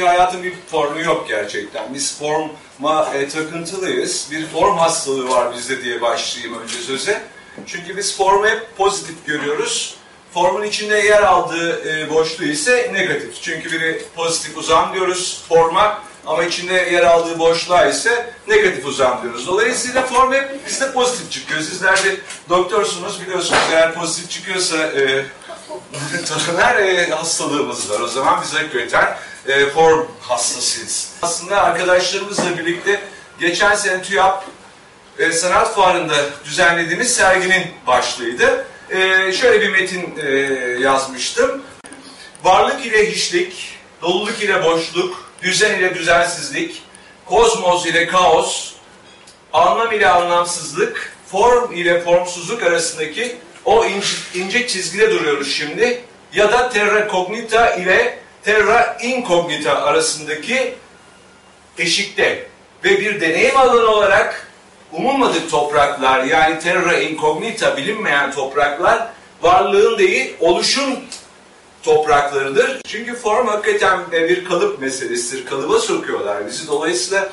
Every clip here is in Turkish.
çünkü hayatın bir formu yok gerçekten. Biz forma e, takıntılıyız. Bir form hastalığı var bizde diye başlayayım önce söze. Çünkü biz formu hep pozitif görüyoruz. Formun içinde yer aldığı e, boşluğu ise negatif. Çünkü biri pozitif uzam diyoruz forma ama içinde yer aldığı boşluğa ise negatif uzam diyoruz. Dolayısıyla form hep bizde pozitif çıkıyor. Sizler de doktorsunuz biliyorsunuz eğer pozitif çıkıyorsa e, her e, hastalığımız var. O zaman biz hakikaten e, form hastasıyız. Aslında arkadaşlarımızla birlikte geçen sene TÜYAP e, Sanat Fuarı'nda düzenlediğimiz serginin başlığıydı. E, şöyle bir metin e, yazmıştım. Varlık ile hiçlik, doluluk ile boşluk, düzen ile düzensizlik, kozmos ile kaos, anlam ile anlamsızlık, form ile formsuzluk arasındaki o ince, ince çizgide duruyoruz şimdi. Ya da terra cognita ile terra incognita arasındaki eşikte. Ve bir deneyim alanı olarak umulmadık topraklar yani terra incognita bilinmeyen topraklar varlığın değil oluşun topraklarıdır. Çünkü form hakikaten bir kalıp meselesidir. Kalıba sokuyorlar bizi. Dolayısıyla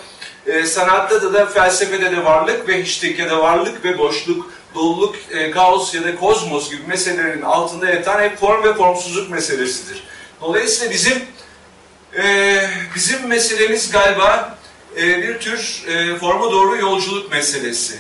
e, sanatta da, da felsefede de varlık ve hiçlik ya da varlık ve boşluk, doluluk, e, kaos ya da kozmos gibi meselelerin altında yatan hep form ve formsuzluk meselesidir. Dolayısıyla bizim e, bizim meselemiz galiba e, bir tür e, forma doğru yolculuk meselesi.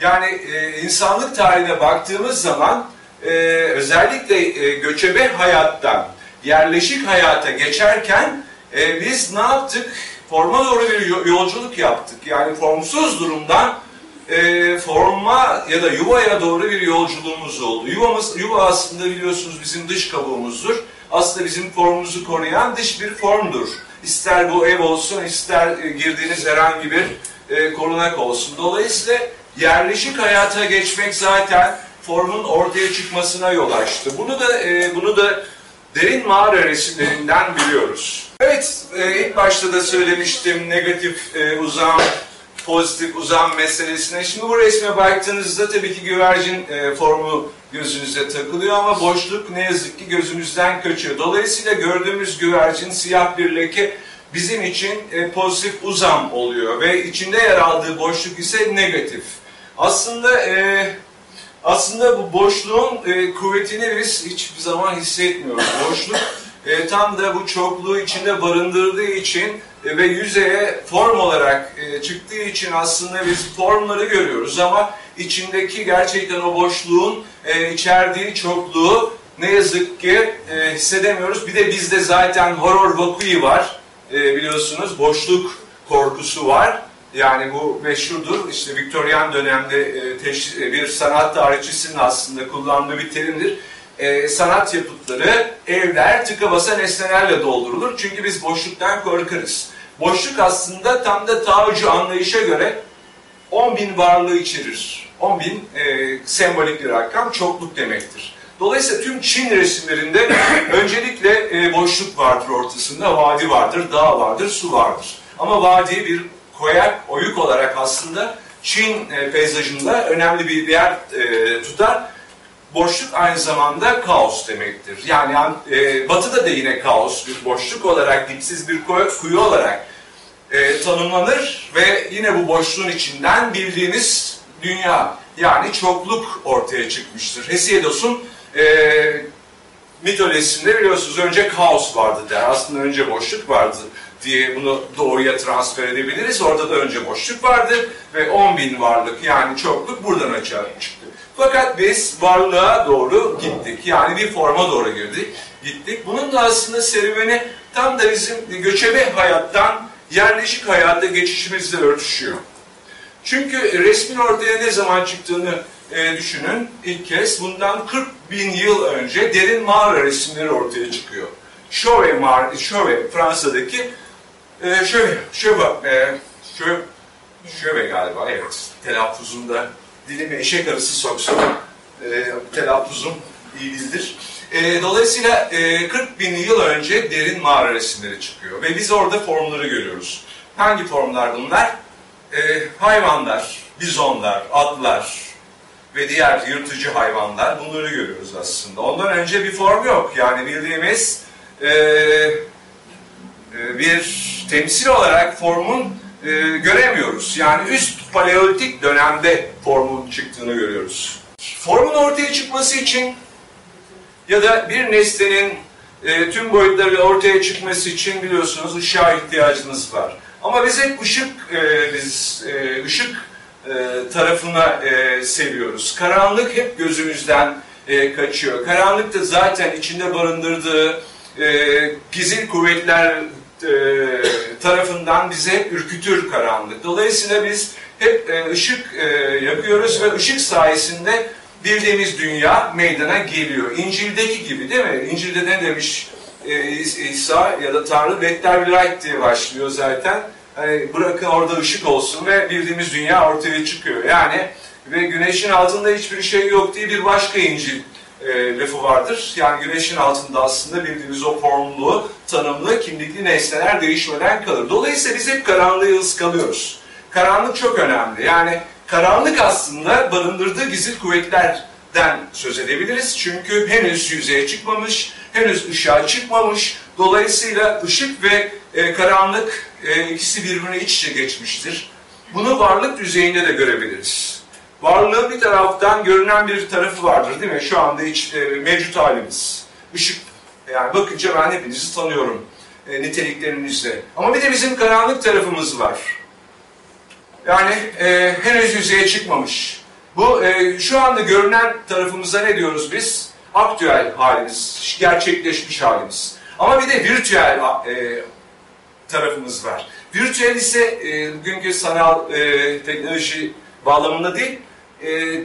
Yani e, insanlık tarihine baktığımız zaman e, özellikle e, göçebe hayattan yerleşik hayata geçerken e, biz ne yaptık? Forma doğru bir yolculuk yaptık. Yani formsuz durumdan e, forma ya da yuvaya doğru bir yolculuğumuz oldu. Yuvamız, yuva aslında biliyorsunuz bizim dış kabuğumuzdur. Aslında bizim formumuzu koruyan dış bir formdur. İster bu ev olsun, ister e, girdiğiniz herhangi bir e, korunak olsun. Dolayısıyla yerleşik hayata geçmek zaten formun ortaya çıkmasına yol açtı. Bunu da e, bunu da derin mağara resimlerinden biliyoruz. Evet, e, ilk başta da söylemiştim negatif e, uzam, pozitif uzam meselesine. Şimdi bu resme baktığınızda tabii ki güvercin e, formu gözünüze takılıyor ama boşluk ne yazık ki gözümüzden kaçıyor. Dolayısıyla gördüğümüz güvercin siyah bir leke bizim için e, pozitif uzam oluyor ve içinde yer aldığı boşluk ise negatif. Aslında e, aslında bu boşluğun e, kuvvetini biz hiçbir zaman hissetmiyoruz. Boşluk e, tam da bu çokluğu içinde barındırdığı için ve yüzeye form olarak e, çıktığı için aslında biz formları görüyoruz ama içindeki gerçekten o boşluğun e, içerdiği çokluğu ne yazık ki e, hissedemiyoruz. Bir de bizde zaten horror vakui var e, biliyorsunuz boşluk korkusu var. Yani bu meşhurdur. İşte Viktoryan dönemde e, e, bir sanat tarihçisinin aslında kullandığı bir terimdir. E, sanat yapıtları, evler tıka basa nesnelerle doldurulur. Çünkü biz boşluktan korkarız. Boşluk aslında tam da Taocu anlayışa göre 10 bin varlığı içerir. 10 bin e, sembolik bir rakam çokluk demektir. Dolayısıyla tüm Çin resimlerinde öncelikle e, boşluk vardır ortasında, vadi vardır, dağ vardır, su vardır. Ama vadi bir koyak, oyuk olarak aslında Çin e, peyzajında önemli bir yer e, tutar. Boşluk aynı zamanda kaos demektir. Yani e, batıda da yine kaos bir boşluk olarak, dipsiz bir kuyu olarak e, tanımlanır ve yine bu boşluğun içinden bildiğiniz dünya yani çokluk ortaya çıkmıştır. Hesiodos'un e, mitolojisinde biliyorsunuz önce kaos vardı der. Aslında önce boşluk vardı diye bunu doğuya transfer edebiliriz. Orada da önce boşluk vardı ve 10 bin varlık yani çokluk buradan açığa çıktı. Fakat biz varlığa doğru gittik. Yani bir forma doğru girdik, gittik. Bunun da aslında serüveni tam da bizim göçebe hayattan yerleşik hayata geçişimizle örtüşüyor. Çünkü resmin ortaya ne zaman çıktığını e, düşünün. İlk kez bundan 40 bin yıl önce derin mağara resimleri ortaya çıkıyor. Chauvet, mağara, Chauvet Fransa'daki e, şöyle, şöyle, e, şöyle, şöyle galiba, evet. Telaffuzunda dilimi eşek arısı soksun. E, telaffuzum iyi değildir. E, dolayısıyla e, 40 bin yıl önce derin mağara resimleri çıkıyor. Ve biz orada formları görüyoruz. Hangi formlar bunlar? E, hayvanlar, bizonlar, atlar ve diğer yırtıcı hayvanlar bunları görüyoruz aslında. Ondan önce bir form yok. Yani bildiğimiz e, e, bir temsil olarak formun e, göremiyoruz. Yani üst paleolitik dönemde formun çıktığını görüyoruz. Formun ortaya çıkması için ya da bir nesnenin e, tüm boyutları ortaya çıkması için biliyorsunuz ışığa ihtiyacınız var. Ama biz hep ışık e, biz e, ışık e, tarafına e, seviyoruz. Karanlık hep gözümüzden e, kaçıyor. Karanlık da zaten içinde barındırdığı e, gizil kuvvetler e, tarafından bize ürkütür karanlık. Dolayısıyla biz hep e, ışık e, yapıyoruz ve ışık sayesinde bildiğimiz dünya meydana geliyor. İncil'deki gibi değil mi? İncil'de ne demiş İsa ya da Tanrı let there be light diye başlıyor zaten. Hani bırakın orada ışık olsun ve bildiğimiz dünya ortaya çıkıyor. Yani ve güneşin altında hiçbir şey yok diye bir başka İncil e, lafı vardır. Yani güneşin altında aslında bildiğimiz o formlu, tanımlı, kimlikli nesneler değişmeden kalır. Dolayısıyla biz hep karanlığı ıskalıyoruz. Karanlık çok önemli. Yani karanlık aslında barındırdığı gizli kuvvetlerden söz edebiliriz. Çünkü henüz yüzeye çıkmamış, henüz ışığa çıkmamış. Dolayısıyla ışık ve e, karanlık e, ikisi birbirine iç içe geçmiştir. Bunu varlık düzeyinde de görebiliriz. Varlığın bir taraftan görünen bir tarafı vardır değil mi? Şu anda hiç e, mevcut halimiz. Işık, yani bakınca ben hepinizi tanıyorum e, niteliklerinizle. Ama bir de bizim karanlık tarafımız var. Yani e, henüz yüzeye çıkmamış. Bu e, şu anda görünen tarafımıza ne diyoruz biz? Aktüel halimiz, gerçekleşmiş halimiz. Ama bir de virtüel e, tarafımız var. Virtüel ise e, bugünkü sanal e, teknoloji bağlamında değil, e,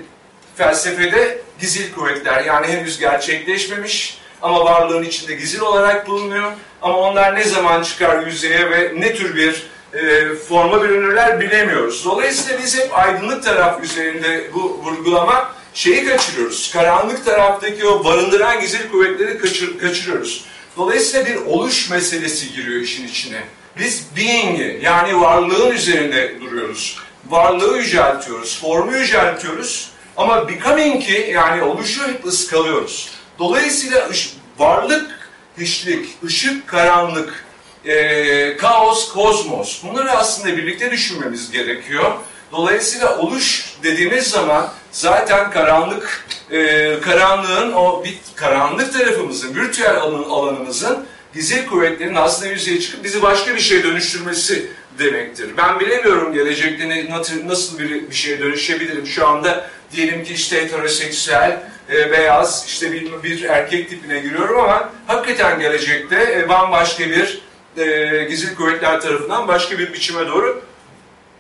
felsefede gizil kuvvetler yani henüz gerçekleşmemiş ama varlığın içinde gizil olarak bulunuyor. Ama onlar ne zaman çıkar yüzeye ve ne tür bir e, forma bürünürler bilemiyoruz. Dolayısıyla biz hep aydınlık taraf üzerinde bu vurgulama şeyi kaçırıyoruz. Karanlık taraftaki o barındıran gizil kuvvetleri kaçır, kaçırıyoruz. Dolayısıyla bir oluş meselesi giriyor işin içine. Biz being'i yani varlığın üzerinde duruyoruz. Varlığı yüceltiyoruz, formu yüceltiyoruz ama becoming'i yani oluşu hep ıskalıyoruz. Dolayısıyla varlık, hiçlik, ışık, karanlık, e, kaos, kozmos bunları aslında birlikte düşünmemiz gerekiyor. Dolayısıyla oluş dediğimiz zaman zaten karanlık, e, karanlığın o bir karanlık tarafımızın, virtüel alan, alanımızın gizli kuvvetlerin aslında yüzeye çıkıp bizi başka bir şeye dönüştürmesi demektir. Ben bilemiyorum gelecekte ne, nasıl bir, bir şeye dönüşebilirim. Şu anda diyelim ki işte heteroseksüel, e, beyaz, işte bir, bir erkek tipine giriyorum ama hakikaten gelecekte e, bambaşka bir e, gizli kuvvetler tarafından başka bir biçime doğru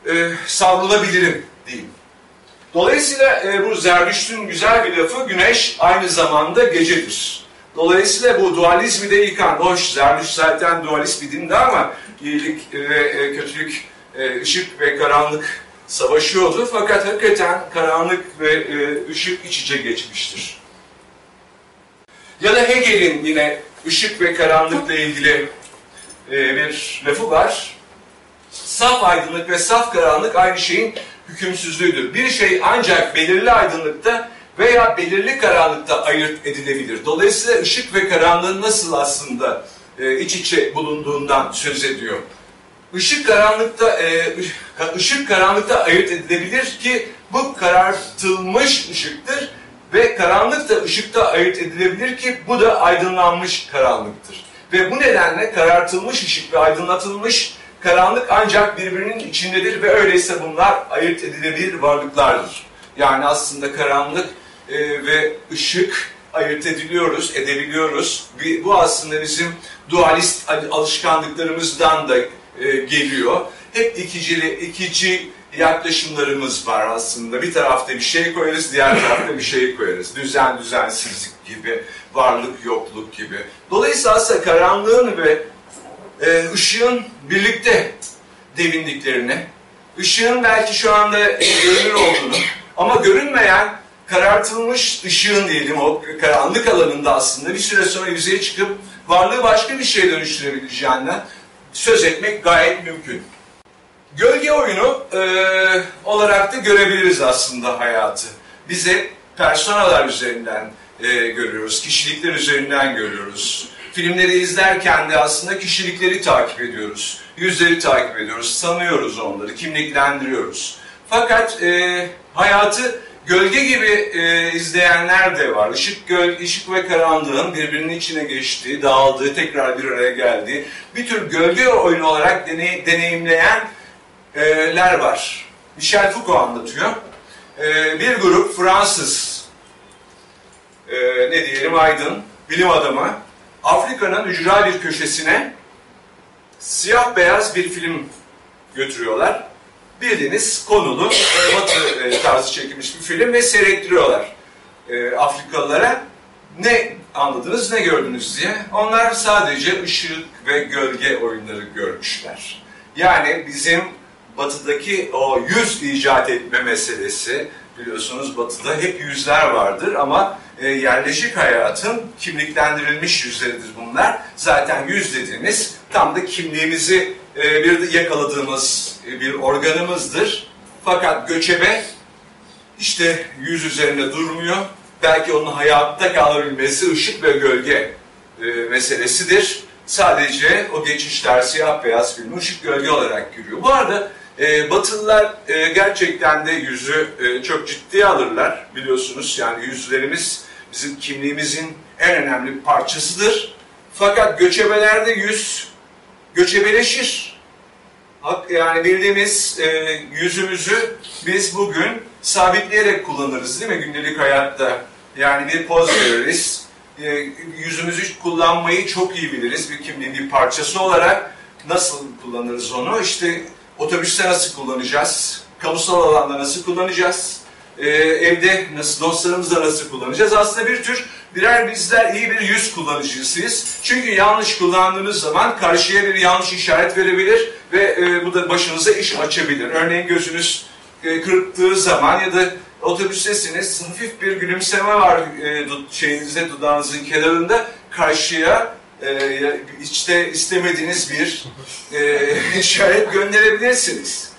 e, savrulabilirim diyeyim. Dolayısıyla e, bu Zerdüşt'ün güzel bir lafı güneş aynı zamanda gecedir. Dolayısıyla bu dualizmi de yıkan, hoş Zerdüşt zaten dualist bir dindi ama iyilik ve e, kötülük, e, ışık ve karanlık savaşıyordu. Fakat hakikaten karanlık ve e, ışık iç içe geçmiştir. Ya da Hegel'in yine ışık ve karanlıkla ilgili bir lafı var. Saf aydınlık ve saf karanlık aynı şeyin hükümsüzlüğüdür. Bir şey ancak belirli aydınlıkta veya belirli karanlıkta ayırt edilebilir. Dolayısıyla ışık ve karanlığın nasıl aslında e, iç içe bulunduğundan söz ediyor. Işık karanlıkta e, ışık karanlıkta ayırt edilebilir ki bu karartılmış ışıktır ve karanlık da ışıkta ayırt edilebilir ki bu da aydınlanmış karanlıktır. Ve bu nedenle karartılmış ışık ve aydınlatılmış karanlık ancak birbirinin içindedir ve öyleyse bunlar ayırt edilebilir varlıklardır. Yani aslında karanlık e, ve ışık ayırt ediliyoruz, edebiliyoruz. Bu aslında bizim dualist alışkanlıklarımızdan da e, geliyor. Hep ikicili, ikici yaklaşımlarımız var aslında. Bir tarafta bir şey koyarız, diğer tarafta bir şey koyarız. Düzen, düzensizlik gibi, varlık, yokluk gibi. Dolayısıyla aslında karanlığın ve e, ışığın birlikte devindiklerini, ışığın belki şu anda görünür olduğunu ama görünmeyen karartılmış ışığın diyelim o karanlık alanında aslında bir süre sonra yüzeye çıkıp varlığı başka bir şeye dönüştürebileceğinden söz etmek gayet mümkün. Gölge oyunu e, olarak da görebiliriz aslında hayatı. Bize personalar üzerinden e, görüyoruz, kişilikler üzerinden görüyoruz. Filmleri izlerken de aslında kişilikleri takip ediyoruz. Yüzleri takip ediyoruz, tanıyoruz onları, kimliklendiriyoruz. Fakat e, hayatı gölge gibi e, izleyenler de var. Işık, göl, ışık ve karanlığın birbirinin içine geçtiği, dağıldığı, tekrar bir araya geldiği bir tür gölge oyunu olarak deney, deneyimleyenler var. Michel Foucault anlatıyor. E, bir grup Fransız, e, ne diyelim aydın, bilim adamı, Afrika'nın ücra bir köşesine siyah beyaz bir film götürüyorlar bildiğiniz konulu batı e, tarzı çekilmiş bir film ve seyrettiriyorlar e, Afrikalılara. Ne anladınız, ne gördünüz diye. Onlar sadece ışık ve gölge oyunları görmüşler. Yani bizim batıdaki o yüz icat etme meselesi, biliyorsunuz batıda hep yüzler vardır ama e, yerleşik hayatın kimliklendirilmiş yüzleridir bunlar. Zaten yüz dediğimiz tam da kimliğimizi e, bir yakaladığımız bir organımızdır. Fakat göçebe işte yüz üzerinde durmuyor. Belki onun hayatta kalabilmesi ışık ve gölge e, meselesidir. Sadece o geçişler siyah beyaz film ışık gölge olarak görüyor. Bu arada e, Batılılar e, gerçekten de yüzü e, çok ciddiye alırlar biliyorsunuz. Yani yüzlerimiz bizim kimliğimizin en önemli parçasıdır. Fakat göçebelerde yüz göçebeleşir. Yani bildiğimiz e, yüzümüzü biz bugün sabitleyerek kullanırız değil mi gündelik hayatta? Yani bir poz veririz. E, yüzümüzü kullanmayı çok iyi biliriz bir kimliğin bir parçası olarak. Nasıl kullanırız onu? İşte otobüste nasıl kullanacağız? Kamusal alanda nasıl kullanacağız? Ee, evde nasıl, dostlarımızla nasıl kullanacağız? Aslında bir tür birer bizler iyi bir yüz kullanıcısıyız. Çünkü yanlış kullandığınız zaman karşıya bir yanlış işaret verebilir ve e, bu da başınıza iş açabilir. Örneğin gözünüz e, kırptığı zaman ya da otobüstesiniz, hafif bir gülümseme var e, şeyinizde, dudağınızın kenarında karşıya e, içte istemediğiniz bir e, işaret gönderebilirsiniz.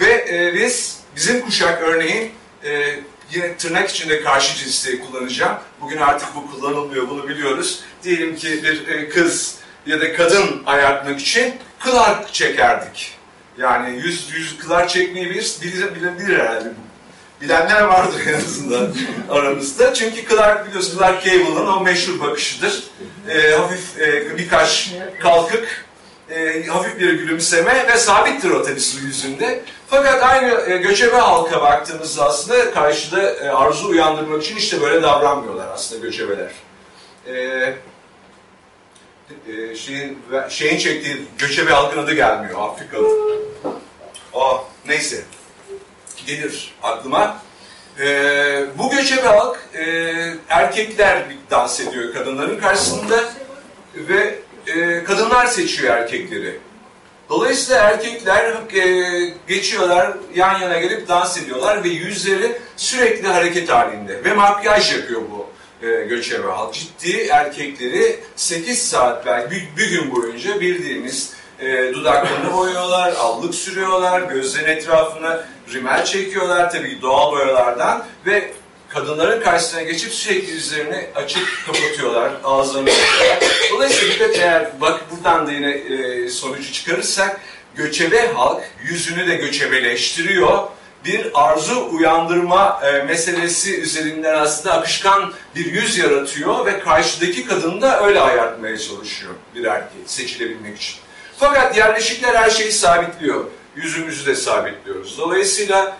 Ve e, biz, bizim kuşak örneğin e, yine tırnak içinde karşı cinsleri kullanacağım. Bugün artık bu kullanılmıyor, bunu biliyoruz. Diyelim ki bir e, kız ya da kadın ayartmak için kılar çekerdik. Yani yüz, yüz kılar çekmeyi bilir, bilir, bilir, bilir herhalde. Bilenler vardır en azından aramızda. Çünkü Clark biliyorsunuz Clark Gable'ın o meşhur bakışıdır. E, hafif e, birkaç kalkık, e, hafif bir gülümseme ve sabittir o tabii yüzünde. Fakat aynı e, göçebe halka baktığımızda aslında karşıda e, arzu uyandırmak için işte böyle davranmıyorlar aslında göçebeler. E, e, şeyin, şeyin çektiği göçebe halkın adı gelmiyor Afrikalı. O neyse gelir aklıma. E, bu göçebe halk e, erkekler dans ediyor kadınların karşısında ve e, kadınlar seçiyor erkekleri. Dolayısıyla erkekler e, geçiyorlar, yan yana gelip dans ediyorlar ve yüzleri sürekli hareket halinde. Ve makyaj yapıyor bu e, göçebe halk. Ciddi erkekleri 8 saat belki bir, bir gün boyunca bildiğimiz e, dudaklarını boyuyorlar, allık sürüyorlar, gözlerin etrafına rimel çekiyorlar tabii doğal boyalardan ve kadınların karşısına geçip sürekli yüzlerini açıp kapatıyorlar, ağızlarını kapatıyorlar. Dolayısıyla dikkat eğer bak buradan da yine e, sonucu çıkarırsak göçebe halk yüzünü de göçebeleştiriyor. Bir arzu uyandırma e, meselesi üzerinden aslında akışkan bir yüz yaratıyor ve karşıdaki kadını da öyle ayartmaya çalışıyor bir erkeği seçilebilmek için. Fakat yerleşikler her şeyi sabitliyor. Yüzümüzü de sabitliyoruz. Dolayısıyla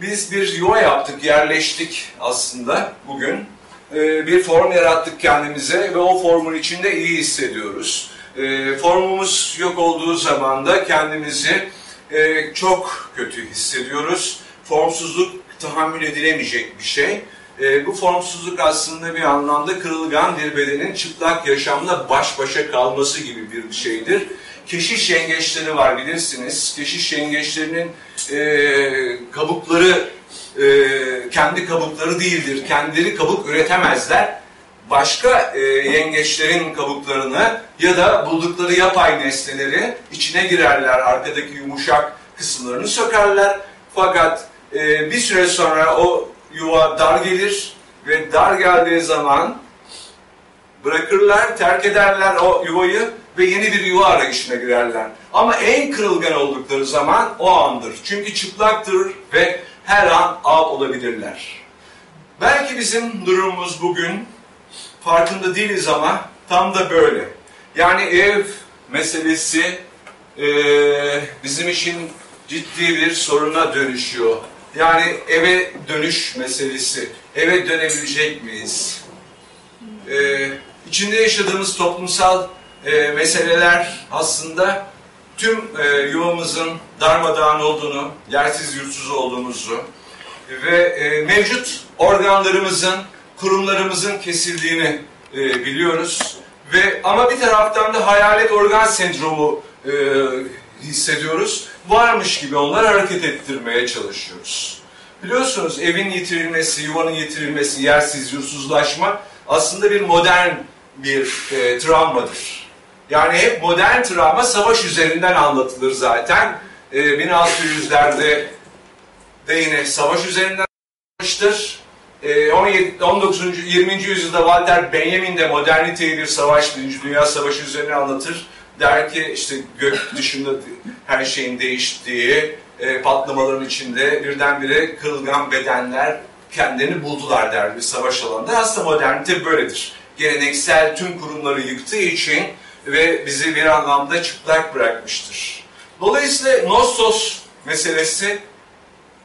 biz bir yuva yaptık, yerleştik aslında bugün. Ee, bir form yarattık kendimize ve o formun içinde iyi hissediyoruz. Ee, formumuz yok olduğu zaman da kendimizi e, çok kötü hissediyoruz. Formsuzluk tahammül edilemeyecek bir şey. E, bu formsuzluk aslında bir anlamda kırılgan bir bedenin çıplak yaşamla baş başa kalması gibi bir şeydir keşiş yengeçleri var bilirsiniz. Keşiş yengeçlerinin e, kabukları e, kendi kabukları değildir. Kendileri kabuk üretemezler. Başka e, yengeçlerin kabuklarını ya da buldukları yapay nesneleri içine girerler. Arkadaki yumuşak kısımlarını sökerler. Fakat e, bir süre sonra o yuva dar gelir ve dar geldiği zaman Bırakırlar, terk ederler o yuvayı ve yeni bir yuva arayışına girerler. Ama en kırılgan oldukları zaman o andır. Çünkü çıplaktır ve her an av olabilirler. Belki bizim durumumuz bugün farkında değiliz ama tam da böyle. Yani ev meselesi e, bizim için ciddi bir soruna dönüşüyor. Yani eve dönüş meselesi. Eve dönebilecek miyiz? E, içinde yaşadığımız toplumsal e, meseleler aslında tüm e, yuvamızın darmadağın olduğunu, yersiz yurtsuz olduğumuzu ve e, mevcut organlarımızın, kurumlarımızın kesildiğini e, biliyoruz. Ve ama bir taraftan da hayalet organ sendromu e, hissediyoruz. Varmış gibi onları hareket ettirmeye çalışıyoruz. Biliyorsunuz evin yitirilmesi, yuvanın yitirilmesi, yersiz, yursuzlaşma aslında bir modern bir e, travmadır. Yani hep modern travma savaş üzerinden anlatılır zaten. E, 1600'lerde de yine savaş üzerinden anlatılmıştır. E, 17, 19. 20. yüzyılda Walter Benjamin de moderniteyi bir savaş, Birinci Dünya Savaşı üzerine anlatır. Der ki işte gök dışında her şeyin değiştiği, e, patlamaların içinde birdenbire kırılgan bedenler kendini buldular der bir savaş alanında. Aslında modernite böyledir. Geleneksel tüm kurumları yıktığı için ve bizi bir anlamda çıplak bırakmıştır. Dolayısıyla Nostos meselesi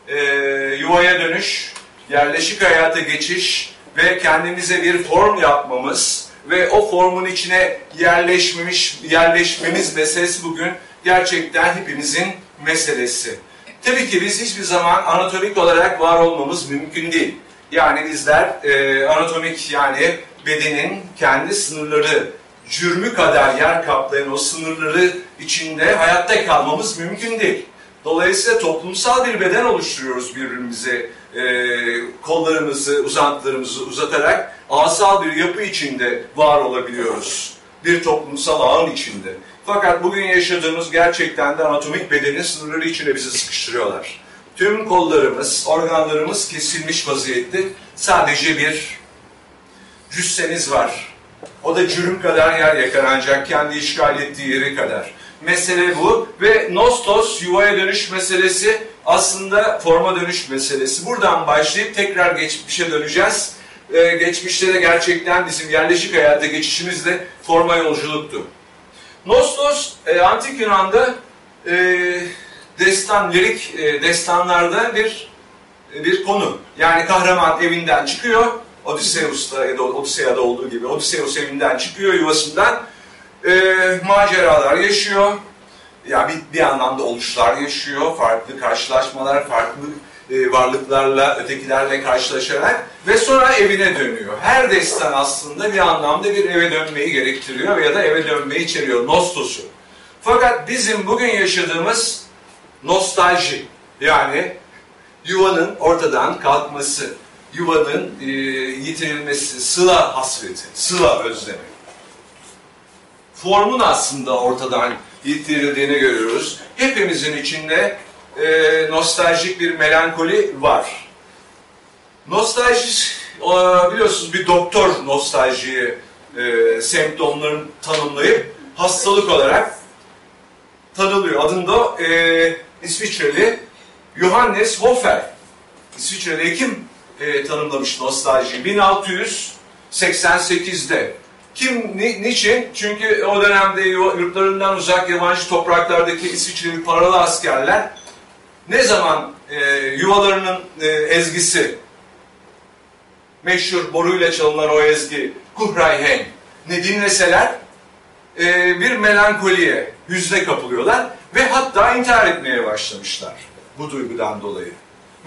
e, yuvaya dönüş, yerleşik hayata geçiş ve kendimize bir form yapmamız ve o formun içine yerleşmemiş yerleşmemiz meselesi bugün gerçekten hepimizin meselesi. Tabii ki biz hiçbir zaman anatomik olarak var olmamız mümkün değil. Yani bizler e, anatomik yani bedenin kendi sınırları, cürmü kadar yer kaplayan o sınırları içinde hayatta kalmamız mümkün değil. Dolayısıyla toplumsal bir beden oluşturuyoruz birbirimize e, kollarımızı, uzantılarımızı uzatarak asal bir yapı içinde var olabiliyoruz. Bir toplumsal ağın içinde. Fakat bugün yaşadığımız gerçekten de anatomik bedenin sınırları içine bizi sıkıştırıyorlar. Tüm kollarımız, organlarımız kesilmiş vaziyette. Sadece bir cüssemiz var. O da cürüm kadar yer yakar ancak kendi işgal ettiği yere kadar. Mesele bu ve Nostos yuvaya dönüş meselesi aslında forma dönüş meselesi. Buradan başlayıp tekrar geçmişe döneceğiz. Ee, geçmişte de gerçekten bizim yerleşik hayata geçişimiz de forma yolculuktu. Nostos e, antik Yunan'da e, destan, lirik e, destanlarda bir bir konu. Yani kahraman evinden çıkıyor, Odysseus'ta ya da Odyssea'da olduğu gibi Odysseus evinden çıkıyor yuvasından, e, maceralar yaşıyor, ya bir, bir anlamda oluşlar yaşıyor, farklı karşılaşmalar, farklı e, varlıklarla, ötekilerle karşılaşarak ve sonra evine dönüyor. Her destan aslında bir anlamda bir eve dönmeyi gerektiriyor ya da eve dönmeyi içeriyor, nostosu. Fakat bizim bugün yaşadığımız nostalji, yani yuvanın ortadan kalkması, yuvanın e, yitirilmesi, sıla hasreti, sıla özlemi. Formun aslında ortadan yitirildiğini görüyoruz. Hepimizin içinde e, nostaljik bir melankoli var. Nostalji, biliyorsunuz bir doktor nostaljiyi e, semptomlarını tanımlayıp hastalık olarak tanılıyor. Adında e, İsviçreli Johannes Hofer, İsviçreli hekim e, tanımlamış nostaljiyi 1688'de. Kim, ni, niçin? Çünkü o dönemde yurtlarından uzak yabancı topraklardaki İsviçreli paralı askerler ne zaman e, yuvalarının e, ezgisi, meşhur boruyla çalınan o ezgi, Kuhrayhen, ne dinleseler e, bir melankoliye, hüzne kapılıyorlar ve hatta intihar etmeye başlamışlar bu duygudan dolayı.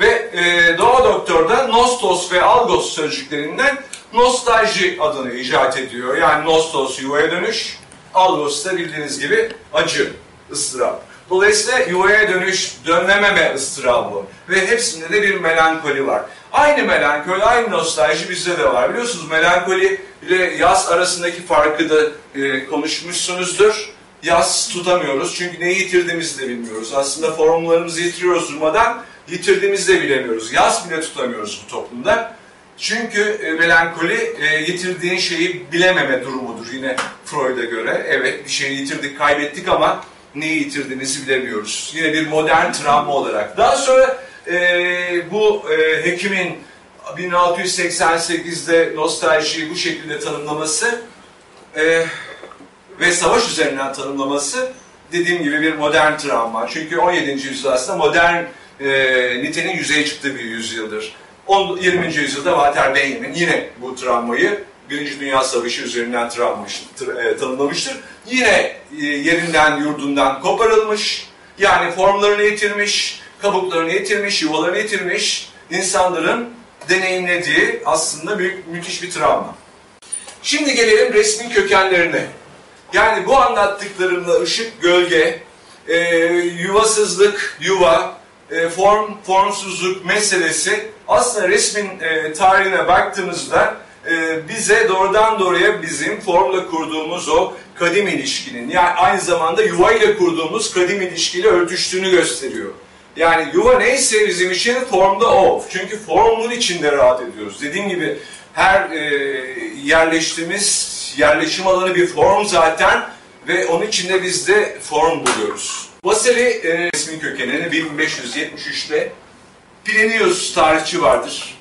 Ve e, Doğa Doktor da Nostos ve Algos sözcüklerinden nostalji adını icat ediyor. Yani nostos yuvaya dönüş, algos da bildiğiniz gibi acı, ıstırap. Dolayısıyla yuvaya dönüş, dönmememe ıstırabı ve hepsinde de bir melankoli var. Aynı melankoli, aynı nostalji bizde de var. Biliyorsunuz melankoli ile yaz arasındaki farkı da e, konuşmuşsunuzdur. Yaz tutamıyoruz çünkü neyi yitirdiğimizi de bilmiyoruz. Aslında formlarımızı yitiriyoruz durmadan, yitirdiğimizi de bilemiyoruz. Yaz bile tutamıyoruz bu toplumda. Çünkü e, melankoli e, yitirdiğin şeyi bilememe durumudur yine Freud'a göre. Evet bir şeyi yitirdik, kaybettik ama neyi yitirdiğimizi bilemiyoruz. Yine bir modern travma olarak. Daha sonra e, bu e, hekimin 1688'de nostaljiyi bu şekilde tanımlaması e, ve savaş üzerinden tanımlaması dediğim gibi bir modern travma. Çünkü 17. yüzyıl aslında modern e, nitenin yüzeye çıktığı bir yüzyıldır. 10, 20. yüzyılda Walter Benjamin yine bu travmayı Birinci Dünya Savaşı üzerinden travmış, e, tanımlamıştır. Yine e, yerinden, yurdundan koparılmış, yani formlarını yitirmiş, kabuklarını yitirmiş, yuvalarını yitirmiş insanların deneyimlediği aslında büyük, müthiş bir travma. Şimdi gelelim resmin kökenlerine. Yani bu anlattıklarımla ışık, gölge, e, yuvasızlık, yuva, e, form, formsuzluk meselesi aslında resmin e, tarihine baktığımızda e, bize doğrudan doğruya bizim formla kurduğumuz o kadim ilişkinin yani aynı zamanda yuva ile kurduğumuz kadim ilişkiyle örtüştüğünü gösteriyor. Yani yuva neyse bizim için formda o. Çünkü formun içinde rahat ediyoruz. Dediğim gibi her e, yerleştiğimiz yerleşim alanı bir form zaten ve onun içinde biz de form buluyoruz. Vasili e, resmin kökenini 1573'te Plinius tarihçi vardır.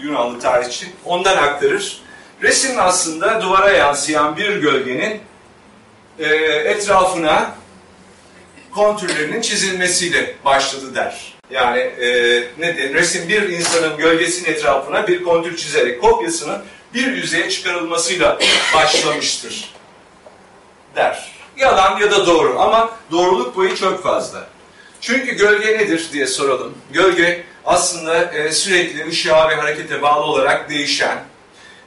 Yunanlı tarihçi. Ondan aktarır. Resim aslında duvara yansıyan bir gölgenin e, etrafına kontürlerinin çizilmesiyle başladı der. Yani e, ne de resim bir insanın gölgesinin etrafına bir kontür çizerek kopyasının bir yüzeye çıkarılmasıyla başlamıştır der. Yalan ya da doğru ama doğruluk boyu çok fazla. Çünkü gölge nedir diye soralım. Gölge aslında e, sürekli ışığa ve harekete bağlı olarak değişen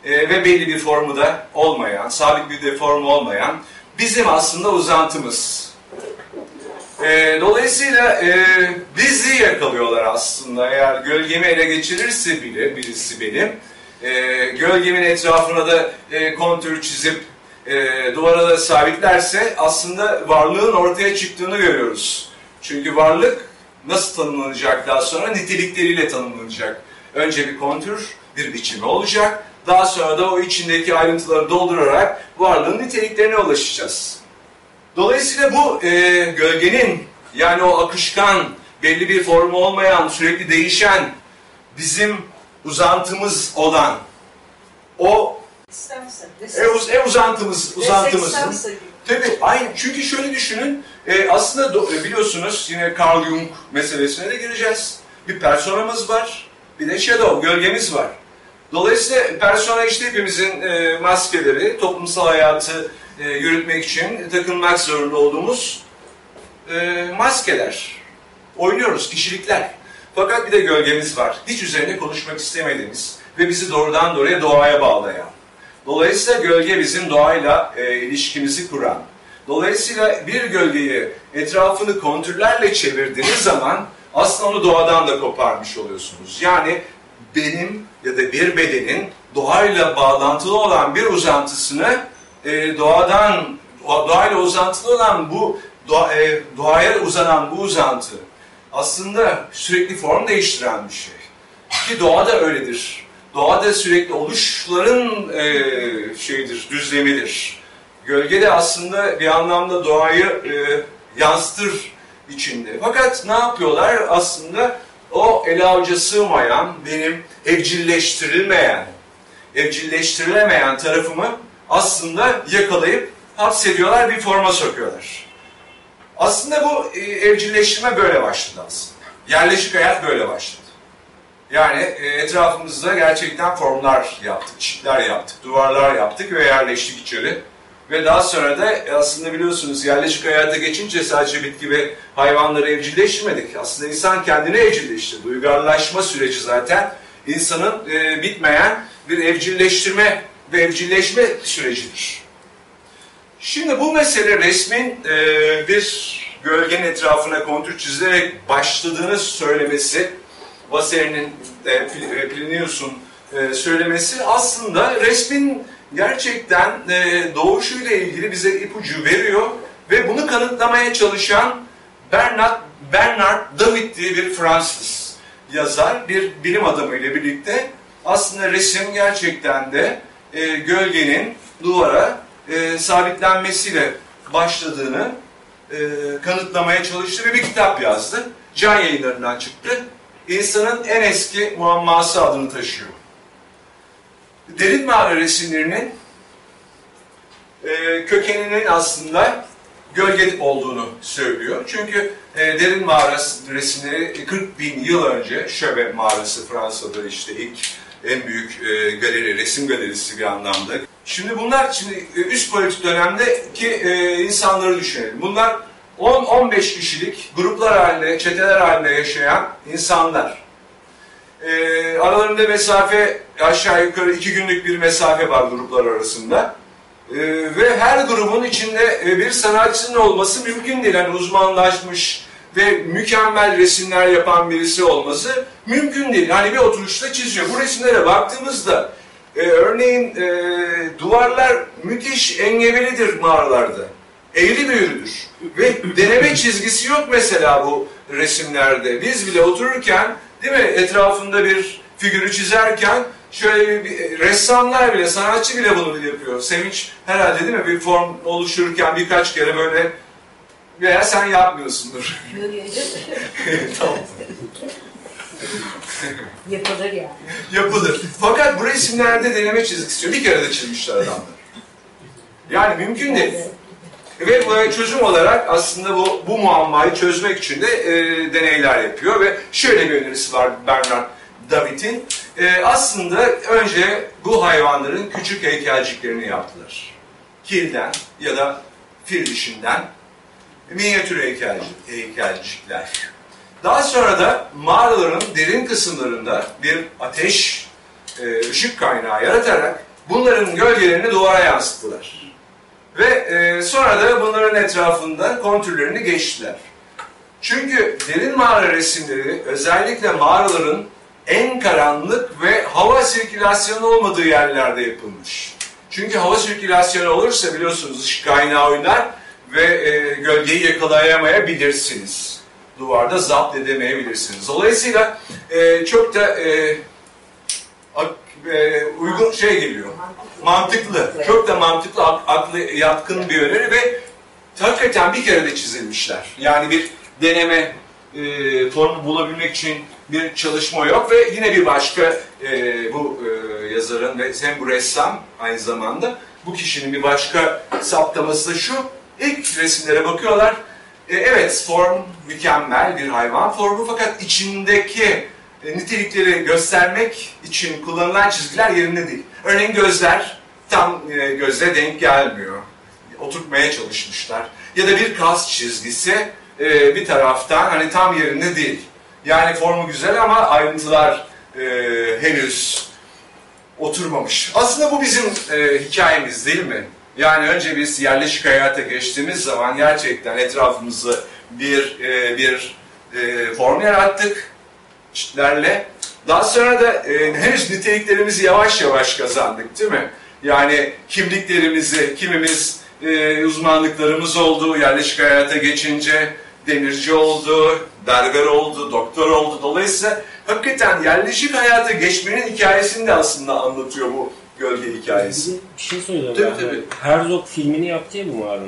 e, ve belli bir formu da olmayan, sabit bir deformu olmayan bizim aslında uzantımız. E, dolayısıyla e, bizi yakalıyorlar aslında. Eğer gölgemi ele geçirirse bile birisi benim, e, gölgemin etrafına da e, kontür çizip e, duvara da sabitlerse aslında varlığın ortaya çıktığını görüyoruz. Çünkü varlık nasıl tanımlanacak daha sonra? Nitelikleriyle tanımlanacak. Önce bir kontür, bir biçimi olacak. Daha sonra da o içindeki ayrıntıları doldurarak varlığın niteliklerine ulaşacağız. Dolayısıyla bu e, gölgenin yani o akışkan, belli bir formu olmayan, sürekli değişen, bizim uzantımız olan o e, e, uzantımız, uzantımızın Tabii aynı. Çünkü şöyle düşünün. E, aslında do, e, biliyorsunuz yine Carl Jung meselesine de gireceğiz. Bir personamız var. Bir de shadow, gölgemiz var. Dolayısıyla persona işte hepimizin e, maskeleri, toplumsal hayatı e, yürütmek için takılmak zorunda olduğumuz e, maskeler. Oynuyoruz, kişilikler. Fakat bir de gölgemiz var. Hiç üzerinde konuşmak istemediğimiz ve bizi doğrudan doğruya doğaya bağlayan. Dolayısıyla gölge bizim doğayla e, ilişkimizi kuran. Dolayısıyla bir gölgeyi etrafını kontürlerle çevirdiğiniz zaman aslında onu doğadan da koparmış oluyorsunuz. Yani benim ya da bir bedenin doğayla bağlantılı olan bir uzantısını e, doğadan doğayla uzantılı olan bu doğa, e, doğaya uzanan bu uzantı aslında sürekli form değiştiren bir şey. Ki doğa da öyledir doğada sürekli oluşların e, şeydir, düzlemidir. Gölge de aslında bir anlamda doğayı e, yansıtır içinde. Fakat ne yapıyorlar? Aslında o ele avuca sığmayan, benim evcilleştirilmeyen, evcilleştirilemeyen tarafımı aslında yakalayıp hapsediyorlar, bir forma sokuyorlar. Aslında bu e, evcilleştirme böyle başladı aslında. Yerleşik hayat böyle başladı. Yani e, etrafımızda gerçekten formlar yaptık, çitler yaptık, duvarlar yaptık ve yerleştik içeri. Ve daha sonra da e, aslında biliyorsunuz yerleşik hayata geçince sadece bitki ve hayvanları evcilleştirmedik. Aslında insan kendini evcilleştirdi. Uygarlaşma süreci zaten insanın e, bitmeyen bir evcilleştirme ve evcilleşme sürecidir. Şimdi bu mesele resmin e, bir gölgenin etrafına kontür çizilerek başladığını söylemesi Vaseri'nin, e, e, Plinius'un e, söylemesi aslında resmin gerçekten e, doğuşuyla ilgili bize ipucu veriyor ve bunu kanıtlamaya çalışan Bernard, Bernard David diye bir Fransız yazar, bir bilim adamı ile birlikte aslında resim gerçekten de e, gölgenin duvara e, sabitlenmesiyle başladığını e, kanıtlamaya çalıştı ve bir kitap yazdı. Can yayınlarından çıktı. İnsanın en eski muamması adını taşıyor. Derin mağara resimlerinin e, kökeninin aslında gölge olduğunu söylüyor. Çünkü e, derin mağara resimleri 40 bin yıl önce Şöbe mağarası Fransa'da işte ilk en büyük e, galeri, resim galerisi bir anlamda. Şimdi bunlar şimdi e, üst politik dönemdeki e, insanları düşünelim. Bunlar 10-15 kişilik gruplar halinde, çeteler halinde yaşayan insanlar. E, aralarında mesafe aşağı yukarı iki günlük bir mesafe var gruplar arasında. E, ve her grubun içinde e, bir sanatçının olması mümkün değil. Yani uzmanlaşmış ve mükemmel resimler yapan birisi olması mümkün değil. Hani bir oturuşta çiziyor. Bu resimlere baktığımızda e, örneğin e, duvarlar müthiş engebelidir mağaralarda. Eğri büğrüdür. Ve deneme çizgisi yok mesela bu resimlerde. Biz bile otururken değil mi etrafında bir figürü çizerken şöyle bir, ressamlar bile, sanatçı bile bunu bile yapıyor. Sevinç herhalde değil mi bir form oluştururken birkaç kere böyle veya sen yapmıyorsundur. tamam. Yapılır yani. Yapılır. Fakat bu resimlerde deneme çizgisi yok. Bir kere de çizmişler adamlar. Yani mümkün değil. Ve bu çözüm olarak aslında bu, bu muammayı çözmek için de e, deneyler yapıyor ve şöyle bir önerisi var Bernard David'in. E, aslında önce bu hayvanların küçük heykelciklerini yaptılar. Kilden ya da fil dişinden minyatür heykelcik, heykelcikler. Daha sonra da mağaraların derin kısımlarında bir ateş, e, ışık kaynağı yaratarak bunların gölgelerini duvara yansıttılar. Ve e, sonra da bunların etrafında kontürlerini geçtiler. Çünkü derin mağara resimleri özellikle mağaraların en karanlık ve hava sirkülasyonu olmadığı yerlerde yapılmış. Çünkü hava sirkülasyonu olursa biliyorsunuz ışık kaynağı oynar ve e, gölgeyi yakalayamayabilirsiniz. Duvarda zapt edemeyebilirsiniz. Dolayısıyla e, çok da e, e, uygun şey geliyor. Mantıklı. Çok da mantıklı, aklı yatkın bir öneri ve hakikaten bir kere de çizilmişler. Yani bir deneme e, formu bulabilmek için bir çalışma yok ve yine bir başka e, bu e, yazarın ve hem bu ressam aynı zamanda bu kişinin bir başka saptaması da şu. İlk resimlere bakıyorlar. E, evet form mükemmel bir hayvan formu fakat içindeki nitelikleri göstermek için kullanılan çizgiler yerinde değil. Örneğin gözler tam e, göze denk gelmiyor. Oturtmaya çalışmışlar. Ya da bir kas çizgisi e, bir taraftan hani tam yerinde değil. Yani formu güzel ama ayrıntılar e, henüz oturmamış. Aslında bu bizim hikayemiz değil mi? Yani önce biz yerleşik hayata geçtiğimiz zaman gerçekten etrafımızı bir bir form yarattık çitlerle. Daha sonra da e, henüz niteliklerimizi yavaş yavaş kazandık değil mi? Yani kimliklerimizi, kimimiz e, uzmanlıklarımız oldu, yerleşik hayata geçince demirci oldu, berber oldu, doktor oldu. Dolayısıyla hakikaten yerleşik hayata geçmenin hikayesini de aslında anlatıyor bu gölge hikayesi. Bir şey söyleyeceğim. Tabii, ben. tabii. Herzog filmini yaptı ya bu.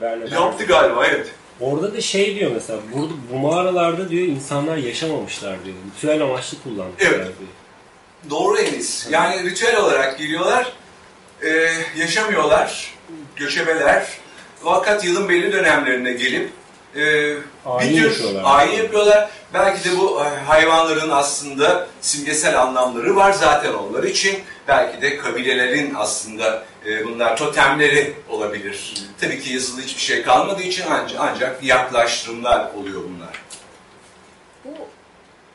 Werner Yaptı galiba evet. Orada da şey diyor mesela, burada bu mağaralarda diyor insanlar yaşamamışlar diyor. Ritüel amaçlı kullanmışlar Evet. diyor. Doğru Enis. Yani ritüel olarak geliyorlar, e, yaşamıyorlar, göçebeler. Fakat yılın belli dönemlerine gelip e, Ayin bir tür yapıyorlar. ayin yapıyorlar. Belki de bu e, hayvanların aslında simgesel anlamları var zaten onlar için. Belki de kabilelerin aslında e, bunlar totemleri olabilir. Tabii ki yazılı hiçbir şey kalmadığı için ancak, ancak yaklaştırımlar oluyor bunlar. Bu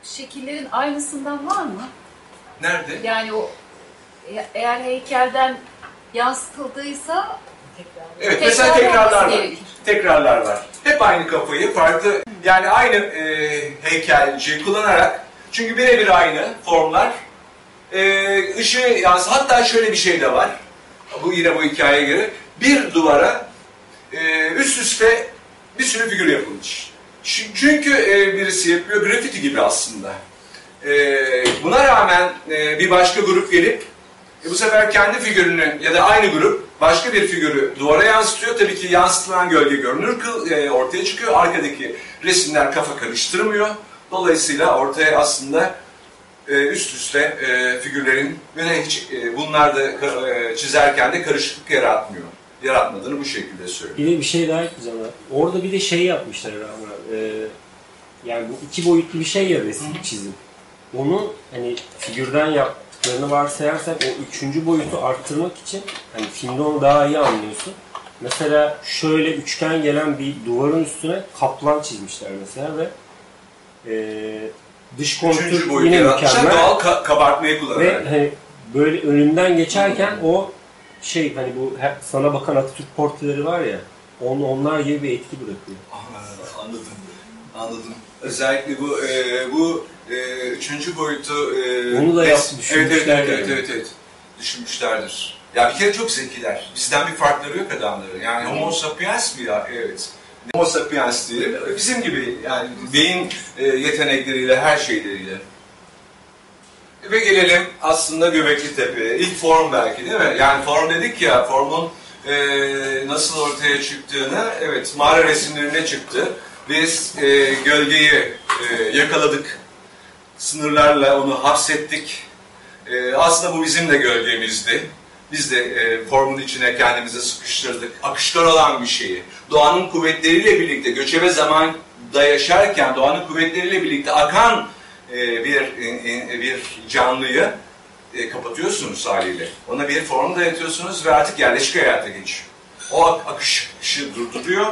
şekillerin aynısından var mı? Nerede? Yani o e- eğer heykelden yansıtıldıysa Evet, Tekrar mesela tekrarlar var. gerekir. Tekrarlar var. Hep aynı kafayı farklı, yani aynı e, heykelci kullanarak, çünkü birebir aynı formlar, e, ışığı yans hatta şöyle bir şey de var, bu yine bu hikayeye göre, bir duvara e, üst üste bir sürü figür yapılmış. Çünkü e, birisi yapıyor, grafiti gibi aslında. E, buna rağmen e, bir başka grup gelip e, bu sefer kendi figürünü ya da aynı grup başka bir figürü duvara yansıtıyor. Tabii ki yansıtılan gölge görünür kıl e, ortaya çıkıyor. Arkadaki resimler kafa karıştırmıyor. Dolayısıyla ortaya aslında e, üst üste e, figürlerin ve hiç e, bunlar da e, çizerken de karışıklık yaratmıyor. Yaratmadığını bu şekilde söylüyor. Bir de bir şey daha ben. Orada bir de şey yapmışlar ama e, yani bu iki boyutlu bir şey ya resim çizim. Onu hani figürden yaptıklarını varsayarsak o üçüncü boyutu arttırmak için hani filmde onu daha iyi anlıyorsun. Mesela şöyle üçgen gelen bir duvarın üstüne kaplan çizmişler mesela ve e, dış kontür yine mükemmel. Doğal ka- kabartmayı Ve kullanarak. hani böyle önünden geçerken o şey hani bu hep sana bakan Atatürk portreleri var ya on, onlar gibi bir etki bırakıyor. Aa, Anladım. Anladım. Özellikle bu e, bu e, üçüncü boyutu e, Onu da res- yap- evet, evet, düşünmüşler evet, evet, yani. evet, evet. Düşünmüşlerdir. Ya bir kere çok zekiler. Bizden bir farkları yok adamların. Yani homo sapiens mi ya? Evet. Homo sapiens diyelim. Bizim gibi yani beyin e, yetenekleriyle, her şeyleriyle. Ve gelelim aslında Göbekli Tepe'ye. İlk form belki değil mi? Yani form dedik ya, formun e, nasıl ortaya çıktığını, evet mağara resimlerine çıktı. Biz e, gölgeyi e, yakaladık. Sınırlarla onu hapsettik. E, aslında bu bizim de gölgemizdi. Biz de e, formun içine kendimizi sıkıştırdık. Akışkan olan bir şeyi. Doğanın kuvvetleriyle birlikte göçebe zamanda yaşarken doğanın kuvvetleriyle birlikte akan e, bir e, bir canlıyı e, kapatıyorsunuz haliyle. Ona bir form dayatıyorsunuz ve artık yerleşik hayata geçiyor. O ak- akışı durduruyor.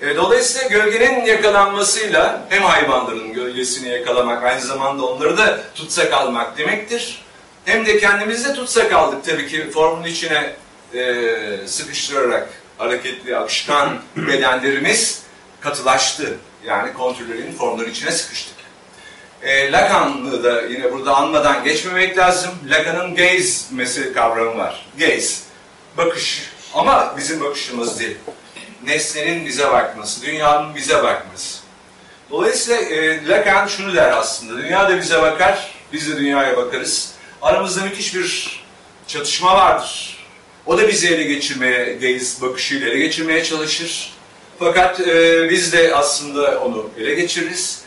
E, dolayısıyla gölgenin yakalanmasıyla hem hayvanların gölgesini yakalamak, aynı zamanda onları da tutsak almak demektir. Hem de kendimizi de tutsak aldık tabii ki formun içine e, sıkıştırarak hareketli, akışkan bedenlerimiz katılaştı. Yani kontürlerin formların içine sıkıştık. E, Lacan'ı da yine burada anmadan geçmemek lazım. Lacan'ın gaze mesela kavramı var. Gaze, bakış. Ama bizim bakışımız değil. Nesnenin bize bakması, dünyanın bize bakması. Dolayısıyla e, Lacan şunu der aslında. Dünya da bize bakar, biz de dünyaya bakarız. Aramızda müthiş bir çatışma vardır. O da bizi ele geçirmeye, gaze bakışıyla ele geçirmeye çalışır. Fakat e, biz de aslında onu ele geçiririz.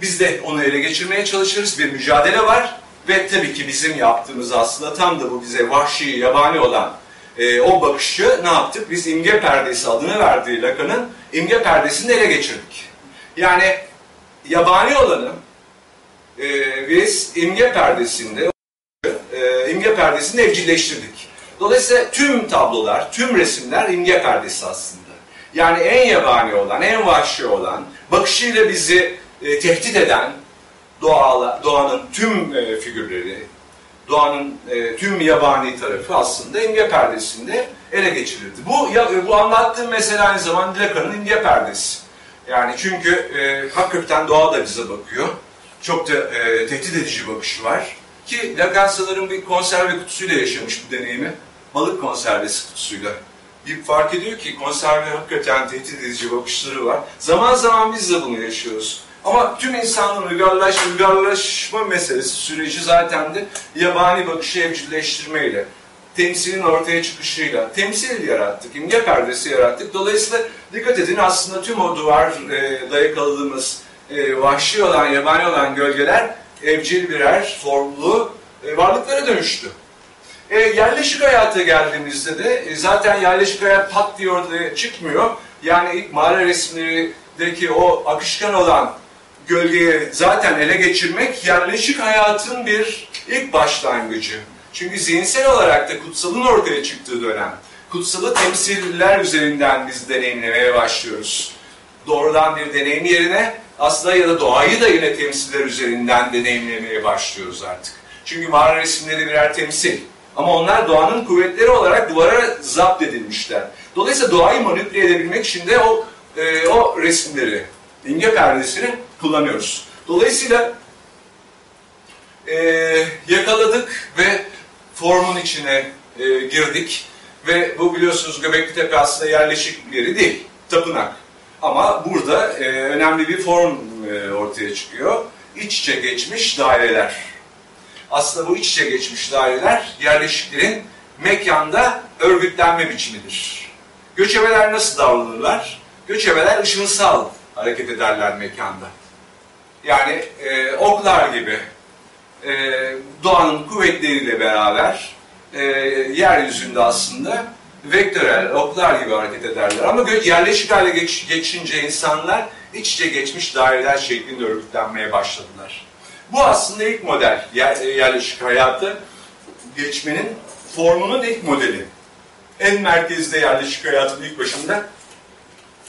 Biz de onu ele geçirmeye çalışırız. Bir mücadele var ve tabii ki bizim yaptığımız aslında tam da bu bize vahşi, yabani olan e, o bakışı ne yaptık? Biz imge perdesi adını verdiği Lacan'ın imge perdesini ele geçirdik. Yani yabani olanı e, biz imge perdesinde e, imge perdesini evcilleştirdik. Dolayısıyla tüm tablolar, tüm resimler imge perdesi aslında. Yani en yabani olan, en vahşi olan, bakışıyla bizi e, tehdit eden doğala, doğanın tüm e, figürleri, doğanın e, tüm yabani tarafı aslında imge perdesinde ele geçirildi. Bu ya, bu anlattığım mesela aynı zamanda Lacan'ın imge perdesi. Yani çünkü e, hakikaten doğa da bize bakıyor. Çok da e, tehdit edici bakışı var. Ki Lacan sanırım bir konserve kutusuyla yaşamış bu deneyimi. Balık konservesi kutusuyla. Bir fark ediyor ki konserve hakikaten tehdit edici bakışları var. Zaman zaman biz de bunu yaşıyoruz. Ama tüm insanlığın uygarlaş, uygarlaşma meselesi süreci zaten de yabani bakışı evcilleştirmeyle, temsilin ortaya çıkışıyla, temsil yarattık, imge perdesi yarattık. Dolayısıyla dikkat edin aslında tüm o duvar e, dayakaladığımız e, vahşi olan, yabani olan gölgeler evcil birer formlu e, varlıklara dönüştü. E, yerleşik hayata geldiğimizde de e, zaten yerleşik hayat pat diye ortaya çıkmıyor. Yani ilk mağara resimlerindeki o akışkan olan gölgeyi zaten ele geçirmek yerleşik hayatın bir ilk başlangıcı. Çünkü zihinsel olarak da kutsalın ortaya çıktığı dönem. Kutsalı temsiller üzerinden biz deneyimlemeye başlıyoruz. Doğrudan bir deneyim yerine aslında ya da doğayı da yine temsiller üzerinden deneyimlemeye başlıyoruz artık. Çünkü mağara resimleri birer temsil. Ama onlar doğanın kuvvetleri olarak duvara zapt edilmişler. Dolayısıyla doğayı manipüle edebilmek için de o, e, o resimleri, imge perdesini kullanıyoruz. Dolayısıyla e, yakaladık ve formun içine e, girdik. Ve bu biliyorsunuz Göbekli Tepe aslında yerleşik bir yeri değil, tapınak. Ama burada e, önemli bir form e, ortaya çıkıyor. iç içe geçmiş daireler. Aslında bu iç içe geçmiş daireler yerleşiklerin mekanda örgütlenme biçimidir. Göçebeler nasıl davranırlar? Göçebeler ışınsal hareket ederler mekanda. Yani e, oklar gibi e, doğanın kuvvetleriyle beraber e, yeryüzünde aslında vektörel oklar gibi hareket ederler. Ama yerleşik hale geç- geçince insanlar iç içe geçmiş daireler şeklinde örgütlenmeye başladılar. Bu aslında ilk model. Yer, yerleşik hayatı geçmenin formunun ilk modeli. En merkezde yerleşik hayatın ilk başında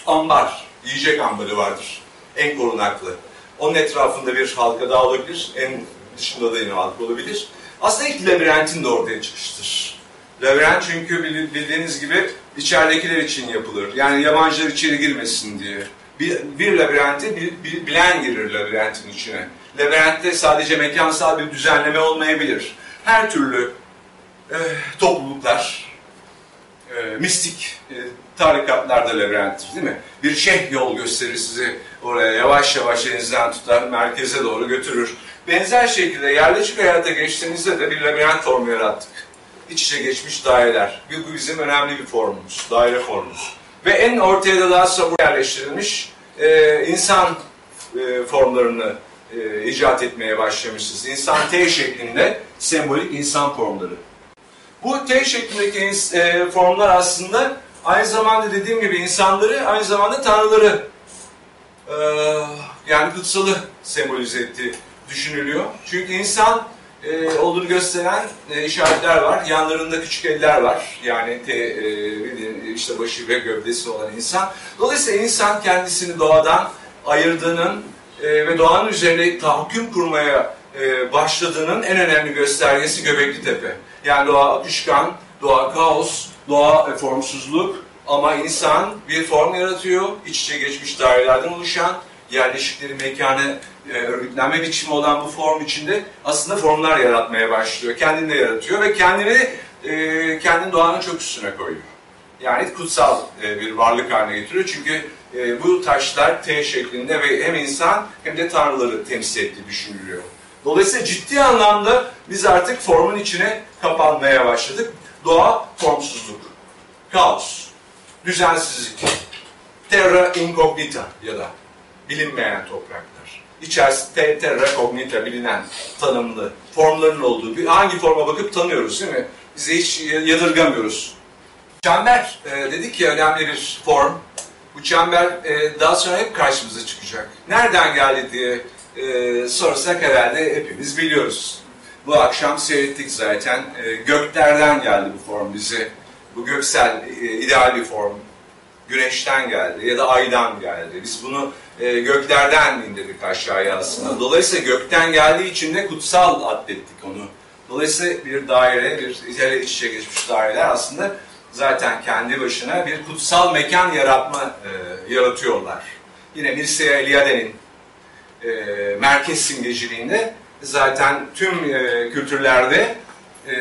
ambar, yiyecek ambarı vardır. En korunaklı. Onun etrafında bir halka daha olabilir, en dışında da yine halka olabilir. Aslında ilk labirentin de ortaya çıkıştır. Labirent çünkü bil- bildiğiniz gibi içeridekiler için yapılır. Yani yabancılar içeri girmesin diye. Bir, bir labirente bir, bir bilen girir labirentin içine. Labirentte sadece mekansal bir düzenleme olmayabilir. Her türlü eh, topluluklar, e, mistik e, tarikatlar da labirenttir değil mi? Bir şeyh yol gösterir sizi oraya yavaş yavaş elinizden tutar, merkeze doğru götürür. Benzer şekilde yerleşik hayata geçtiğimizde de bir labirent formu yarattık. İç içe geçmiş daireler. Bu bizim önemli bir formumuz, daire formumuz. Ve en ortaya da daha sonra yerleştirilmiş e, insan e, formlarını e, icat etmeye başlamışız. İnsan T şeklinde sembolik insan formları. Bu T şeklindeki e, formlar aslında aynı zamanda dediğim gibi insanları, aynı zamanda tanrıları e, yani kutsalı sembolize ettiği düşünülüyor. Çünkü insan e, olduğunu gösteren e, işaretler var. Yanlarında küçük eller var. Yani te, e, işte başı ve gövdesi olan insan. Dolayısıyla insan kendisini doğadan ayırdığının e, ve doğanın üzerine tahakküm kurmaya e, başladığının en önemli göstergesi Göbekli Tepe. Yani doğa akışkan, doğa kaos, doğa e, formsuzluk ama insan bir form yaratıyor, iç içe geçmiş dairelerden oluşan, yerleşikleri mekanı e, örgütlenme biçimi olan bu form içinde aslında formlar yaratmaya başlıyor. Kendini de yaratıyor ve kendini e, kendini doğanın çok üstüne koyuyor. Yani kutsal e, bir varlık haline getiriyor. Çünkü e, bu taşlar T şeklinde ve hem insan hem de tanrıları temsil ettiği düşünülüyor. Dolayısıyla ciddi anlamda biz artık formun içine kapanmaya başladık. Doğa formsuzluk, kaos, düzensizlik, terra incognita ya da bilinmeyen topraklar. İçerisinde terra cognita bilinen, tanımlı formların olduğu bir hangi forma bakıp tanıyoruz değil mi? Bizi hiç yadırgamıyoruz. Çember e, dedik ya önemli bir form. Bu çember e, daha sonra hep karşımıza çıkacak. Nereden geldi diye e, sorsak herhalde hepimiz biliyoruz. Bu akşam seyrettik zaten. E, göklerden geldi bu form bize. Bu göksel, e, ideal bir form. Güneşten geldi ya da aydan geldi. Biz bunu e, göklerden indirdik aşağıya aslında. Dolayısıyla gökten geldiği için de kutsal adettik onu. Dolayısıyla bir daire, bir İtalya iç içe geçmiş daireler aslında zaten kendi başına bir kutsal mekan yaratma e, yaratıyorlar. Yine Mircea Eliade'nin e, merkez simgeciliğinde zaten tüm e, kültürlerde e,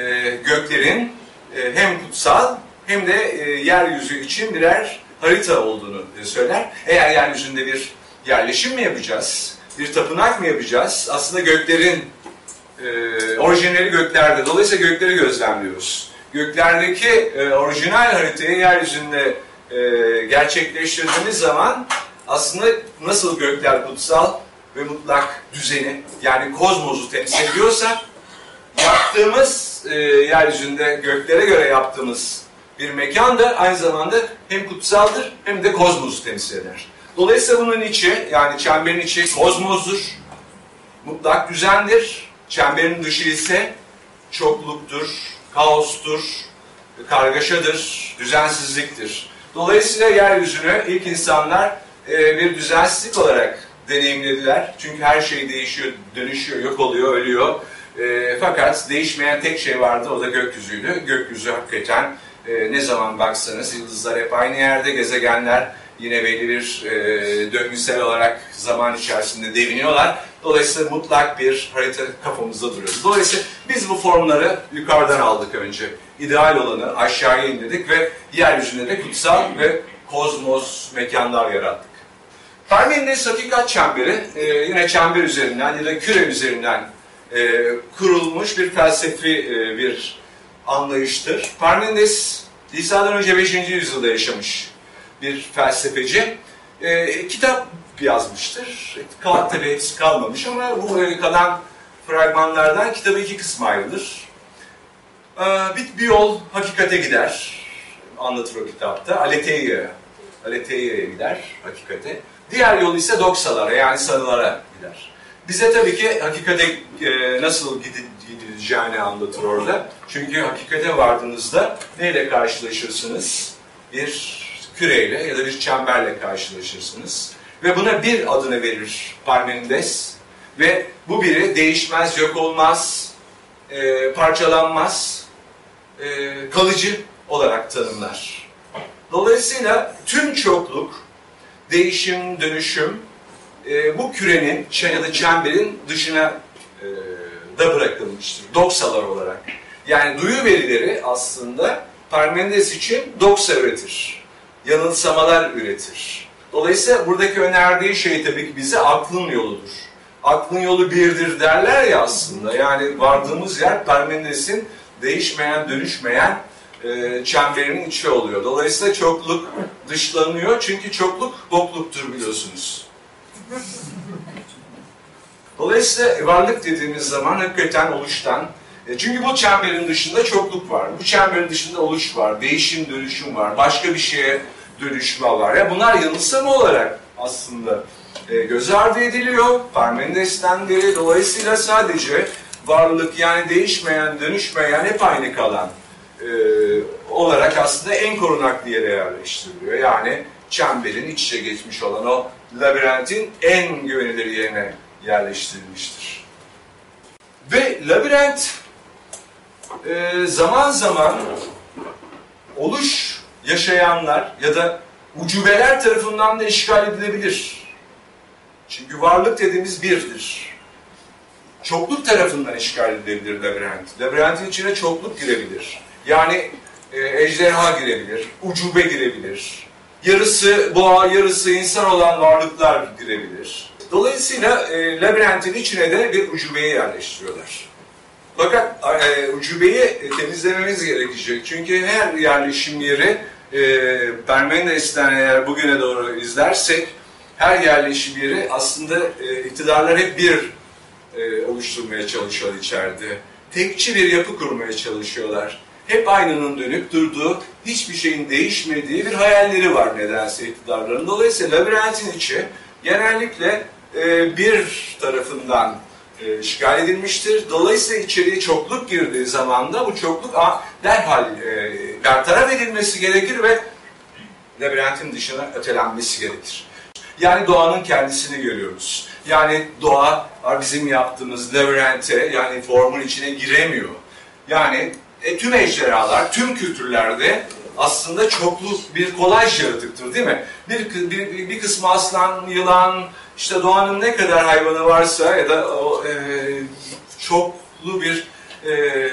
göklerin e, hem kutsal hem de e, yeryüzü için birer harita olduğunu söyler. Eğer yeryüzünde bir yerleşim mi yapacağız, bir tapınak mı yapacağız? Aslında göklerin e, orijinali göklerde. Dolayısıyla gökleri gözlemliyoruz. Göklerdeki e, orijinal haritayı yeryüzünde e, gerçekleştirdiğimiz zaman aslında nasıl gökler kutsal ve mutlak düzeni yani kozmosu temsil ediyorsa yaptığımız e, yeryüzünde göklere göre yaptığımız bir mekan da aynı zamanda hem kutsaldır hem de kozmosu temsil eder. Dolayısıyla bunun içi yani çemberin içi kozmosdur, mutlak düzendir. Çemberin dışı ise çokluktur, kaostur, kargaşadır, düzensizliktir. Dolayısıyla yeryüzünü ilk insanlar e, bir düzensizlik olarak deneyimlediler. Çünkü her şey değişiyor, dönüşüyor, yok oluyor, ölüyor. E, fakat değişmeyen tek şey vardı, o da gökyüzüydü. Gökyüzü hakikaten e, ne zaman baksanız yıldızlar hep aynı yerde, gezegenler yine belli bir e, döngüsel olarak zaman içerisinde deviniyorlar. Dolayısıyla mutlak bir harita kafamızda duruyor. Dolayısıyla biz bu formları yukarıdan aldık önce. İdeal olanı aşağıya indirdik ve yeryüzünde de kutsal ve kozmos mekanlar yarattık. Parmenides hakikat çemberi e, yine çember üzerinden ya da küre üzerinden e, kurulmuş bir felsefi e, bir anlayıştır. Parmenides İsa'dan önce 5. yüzyılda yaşamış bir felsefeci. E, kitap yazmıştır. Kal, tabii hepsi kalmamış ama bu kalan fragmanlardan kitabı iki kısma ayrılır. E, bir, bir yol hakikate gider. Anlatır o kitapta. Aletheia. Aletheia'ya gider hakikate. Diğer yol ise doksalara yani sanılara gider. Bize tabii ki hakikate e, nasıl gidileceğini anlatır orada. Çünkü hakikate vardığınızda neyle karşılaşırsınız? Bir küreyle ya da bir çemberle karşılaşırsınız. Ve buna bir adını verir Parmenides. Ve bu biri değişmez, yok olmaz, e, parçalanmaz, e, kalıcı olarak tanımlar. Dolayısıyla tüm çokluk, değişim, dönüşüm e, bu kürenin ya da çemberin dışına e, da bırakılmıştır. Doksalar olarak. Yani duyu verileri aslında Parmenides için doksa üretir. Yanılsamalar üretir. Dolayısıyla buradaki önerdiği şey tabii ki bize aklın yoludur. Aklın yolu birdir derler ya aslında. Yani vardığımız yer Parmenides'in değişmeyen, dönüşmeyen e, çemberinin içi oluyor. Dolayısıyla çokluk dışlanıyor çünkü çokluk bokluktur biliyorsunuz. Dolayısıyla varlık dediğimiz zaman hakikaten oluştan, e, çünkü bu çemberin dışında çokluk var, bu çemberin dışında oluş var, değişim, dönüşüm var, başka bir şeye dönüşme var. Ya bunlar yanılsama olarak aslında e, göz ardı ediliyor Parmenides'ten beri. Dolayısıyla sadece varlık yani değişmeyen, dönüşmeyen, hep aynı kalan e, olarak aslında en korunaklı yere yerleştiriliyor. Yani çemberin iç içe geçmiş olan o labirentin en güvenilir yerine yerleştirilmiştir. Ve labirent e, zaman zaman oluş yaşayanlar ya da ucubeler tarafından da işgal edilebilir. Çünkü varlık dediğimiz birdir. Çokluk tarafından işgal edilebilir labirent. Labirentin içine çokluk girebilir. Yani e, ejderha girebilir, ucube girebilir. Yarısı boğa, yarısı insan olan varlıklar girebilir. Dolayısıyla e, labirentin içine de bir ucubeyi yerleştiriyorlar. Fakat e, ucubeyi e, temizlememiz gerekecek. Çünkü her yerleşim yeri e, Parmenides'ten eğer bugüne doğru izlersek her yerleşim yeri aslında e, iktidarlar hep bir e, oluşturmaya çalışıyor içeride. Tekçi bir yapı kurmaya çalışıyorlar. Hep aynının dönüp durduğu, hiçbir şeyin değişmediği bir hayalleri var nedense iktidarların. Dolayısıyla labirentin içi genellikle e, bir tarafından e, işgal edilmiştir. Dolayısıyla içeriye çokluk girdiği zaman da bu çokluk a, derhal e, bertaraf edilmesi gerekir ve labirentin dışına ötelenmesi gerekir. Yani doğanın kendisini görüyoruz. Yani doğa bizim yaptığımız labirente yani formun içine giremiyor. Yani e, tüm ejderhalar, tüm kültürlerde aslında çoklu bir kolaj yaratıktır değil mi? Bir, bir, bir kısmı aslan, yılan, işte doğanın ne kadar hayvanı varsa ya da o, e, çoklu bir e,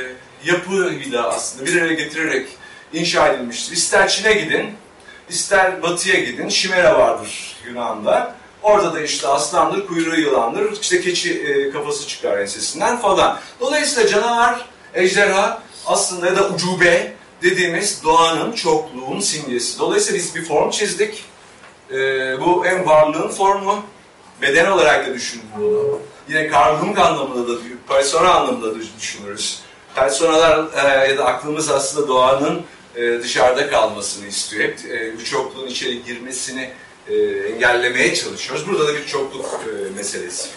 yapıyla aslında bir araya getirerek inşa edilmiştir. İster Çin'e gidin, ister batıya gidin, Şimera vardır Yunan'da. Orada da işte aslandır, kuyruğu yılandır, işte keçi e, kafası çıkar ensesinden falan. Dolayısıyla canavar, ejderha aslında ya da ucube dediğimiz doğanın, çokluğun simgesi. Dolayısıyla biz bir form çizdik. E, bu en varlığın formu. Beden olarak da düşünün bunu. Yine Carl Jung anlamında da, persona anlamında da düşünürüz. Personalar e, ya da aklımız aslında doğanın e, dışarıda kalmasını istiyor. Hep e, bu çokluğun içeri girmesini e, engellemeye çalışıyoruz. Burada da bir çokluk e, meselesi.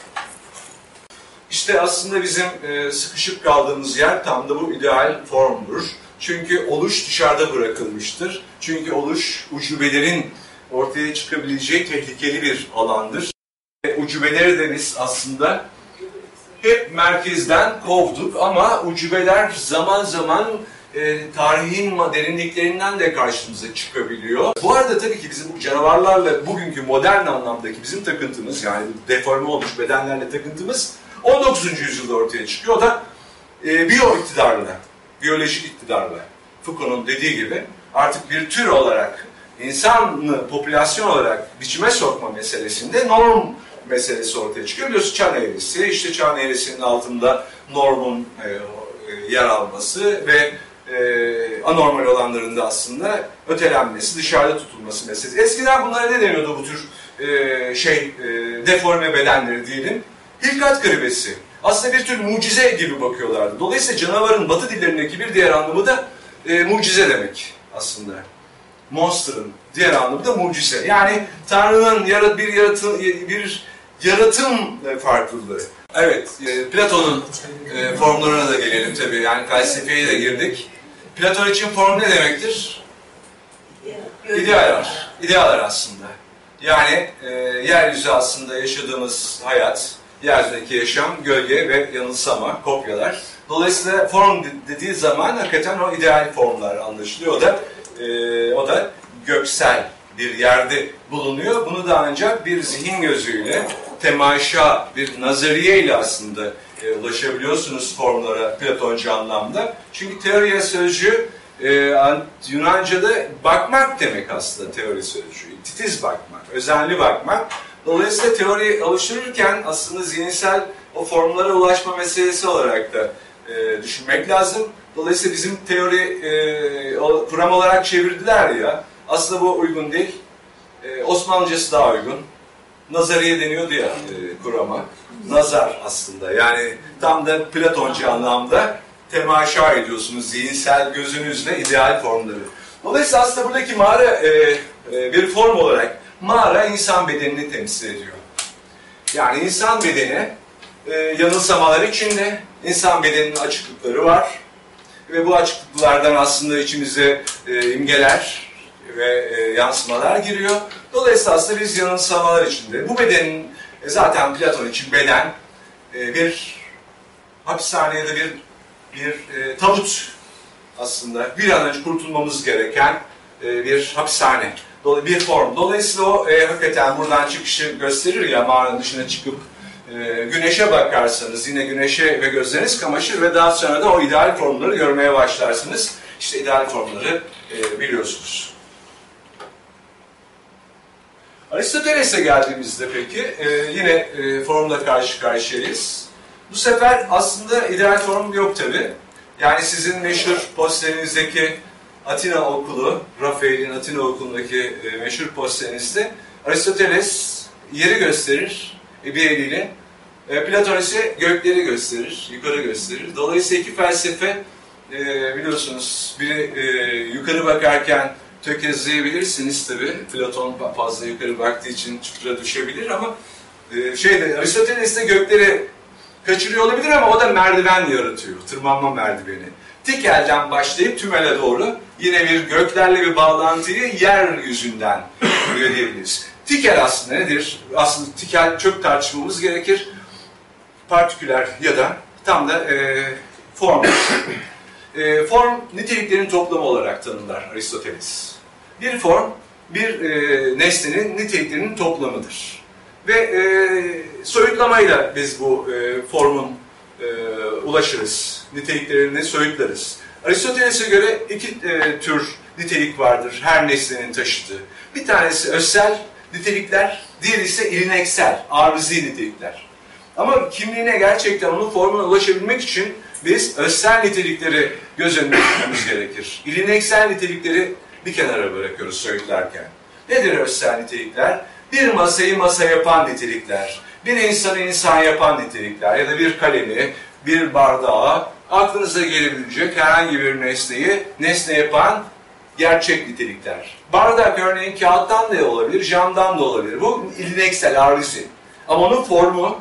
İşte aslında bizim e, sıkışıp kaldığımız yer tam da bu ideal formdur. Çünkü oluş dışarıda bırakılmıştır. Çünkü oluş ucubelerin ortaya çıkabileceği tehlikeli bir alandır. E, ucubeleri de biz aslında hep merkezden kovduk ama ucubeler zaman zaman e, tarihin derinliklerinden de karşımıza çıkabiliyor. Bu arada tabii ki bizim bu canavarlarla bugünkü modern anlamdaki bizim takıntımız yani deforme olmuş bedenlerle takıntımız 19. yüzyılda ortaya çıkıyor. O da e, biyo iktidarla, biyolojik iktidarla. Foucault'un dediği gibi artık bir tür olarak insanlı popülasyon olarak biçime sokma meselesinde norm meselesi ortaya çıkıyor. Biliyorsun çan eğrisi, işte çan eğrisinin altında normun e, e, yer alması ve e, anormal olanların da aslında ötelenmesi, dışarıda tutulması meselesi. Eskiden bunlara ne deniyordu bu tür e, şey e, deforme bedenleri diyelim? Hilkat garibesi. Aslında bir tür mucize gibi bakıyorlardı. Dolayısıyla canavarın batı dillerindeki bir diğer anlamı da e, mucize demek aslında. Monster'ın diğer anlamı da mucize. Yani Tanrı'nın yarat bir yaratım bir yaratım e, farklılığı. Evet, e, Platon'un e, formlarına da gelelim tabii. Yani felsefeye de girdik. Platon için form ne demektir? İdealler. İdealler aslında. Yani e, yeryüzü aslında yaşadığımız hayat, yeryüzündeki yaşam, gölge ve yanılsama, kopyalar. Dolayısıyla form dediği zaman hakikaten o ideal formlar anlaşılıyor. O da, e, o da göksel bir yerde bulunuyor. Bunu da ancak bir zihin gözüyle, temaşa, bir nazariye ile aslında e, ulaşabiliyorsunuz formlara Platoncu anlamda. Çünkü teoriye sözcüğü e, Yunanca'da bakmak demek aslında teori sözcüğü. Titiz bakmak, özenli bakmak. Dolayısıyla teori alıştırırken aslında zihinsel o formlara ulaşma meselesi olarak da e, düşünmek lazım. Dolayısıyla bizim teori e, kuram olarak çevirdiler ya, aslında bu uygun değil. E, Osmanlıcası daha uygun. Nazariye deniyordu ya e, kurama. Nazar aslında yani tam da Platoncu anlamda temaşa ediyorsunuz zihinsel gözünüzle ideal formları. Dolayısıyla aslında buradaki mağara e, e, bir form olarak mağara insan bedenini temsil ediyor. Yani insan bedeni e, yanılsamalar içinde insan bedeninin açıklıkları var ve bu açıklıklardan aslında içimize e, imgeler ve e, yansımalar giriyor. Dolayısıyla aslında biz yanılsamalar içinde. Bu bedenin e, zaten Platon için beden e, bir hapishane ya da bir bir e, tabut aslında bir an önce kurtulmamız gereken e, bir hapishane, bir form. Dolayısıyla o e, hakikaten buradan çıkışı gösterir ya mağaranın dışına çıkıp e, güneşe bakarsanız yine güneşe ve gözleriniz kamaşır ve daha sonra da o ideal formları görmeye başlarsınız. İşte ideal formları e, biliyorsunuz. Aristoteles'e geldiğimizde peki e, yine e, formla karşı karşıyayız. Bu sefer aslında ideal form yok tabi. Yani sizin meşhur posterinizdeki Atina okulu, Rafael'in Atina okulundaki e, meşhur posterinizde Aristoteles yeri gösterir e, bir eliyle. E, Platon ise gökleri gösterir, yukarı gösterir. Dolayısıyla iki felsefe e, biliyorsunuz biri e, yukarı bakarken tökezleyebilirsiniz tabi. Platon fazla yukarı baktığı için çukura düşebilir ama e, şeyde Aristoteles de gökleri kaçırıyor olabilir ama o da merdiven yaratıyor. Tırmanma merdiveni. Tikel'den başlayıp tümele doğru yine bir göklerle bir bağlantıyı yeryüzünden görebiliriz. Tikel aslında nedir? Aslında tikel çok tartışmamız gerekir. Partiküler ya da tam da e, form. e, form niteliklerin toplamı olarak tanımlar Aristoteles. Bir form bir e, nesnenin niteliklerinin toplamıdır. Ve e, soyutlamayla biz bu e, formun e, ulaşırız. Niteliklerini soyutlarız. Aristoteles'e göre iki e, tür nitelik vardır her nesnenin taşıdığı. Bir tanesi özsel nitelikler, diğeri ise ilineksel, arızi nitelikler. Ama kimliğine gerçekten onun formuna ulaşabilmek için biz özsel nitelikleri göz önüne tutmamız gerekir. İlineksel nitelikleri bir kenara bırakıyoruz soyutlarken. Nedir özsel nitelikler? Bir masayı masa yapan nitelikler, bir insanı insan yapan nitelikler ya da bir kalemi, bir bardağı, aklınıza gelebilecek herhangi bir nesneyi nesne yapan gerçek nitelikler. Bardak örneğin kağıttan da olabilir, camdan da olabilir. Bu ilineksel, arızi. Ama onun formu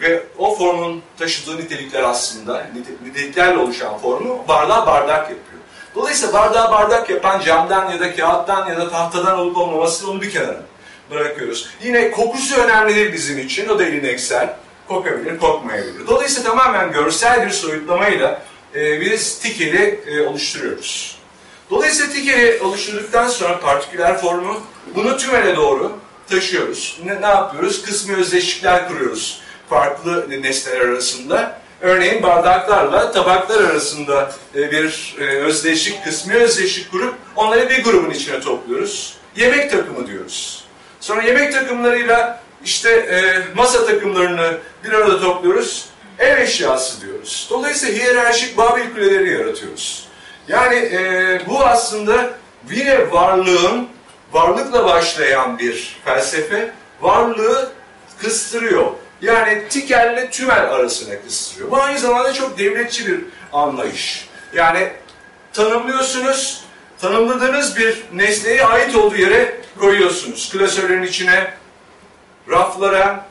ve o formun taşıdığı nitelikler aslında, niteliklerle oluşan formu bardağı bardak yapıyor. Dolayısıyla bardağı bardak yapan camdan ya da kağıttan ya da tahtadan olup olmaması onu bir kenara bırakıyoruz. Yine kokusu önemli değil bizim için. O da ilineksel. Kokabilir, kokmayabilir. Dolayısıyla tamamen görsel bir soyutlamayla e, biz tikeli e, oluşturuyoruz. Dolayısıyla tikeli oluşturduktan sonra partiküler formu bunu tümele doğru taşıyoruz. Ne, ne yapıyoruz? Kısmi özdeşlikler kuruyoruz farklı nesneler arasında. Örneğin bardaklarla tabaklar arasında e, bir e, özdeşlik, kısmi özdeşlik kurup onları bir grubun içine topluyoruz. Yemek takımı diyoruz. Sonra yemek takımlarıyla işte e, masa takımlarını bir arada topluyoruz. Ev eşyası diyoruz. Dolayısıyla hiyerarşik Babil kuleleri yaratıyoruz. Yani e, bu aslında yine varlığın, varlıkla başlayan bir felsefe, varlığı kıstırıyor. Yani tikelle tümel arasına kıstırıyor. Bu aynı zamanda çok devletçi bir anlayış. Yani tanımlıyorsunuz, tanımladığınız bir nesneye ait olduğu yere koyuyorsunuz. Klasörlerin içine, raflara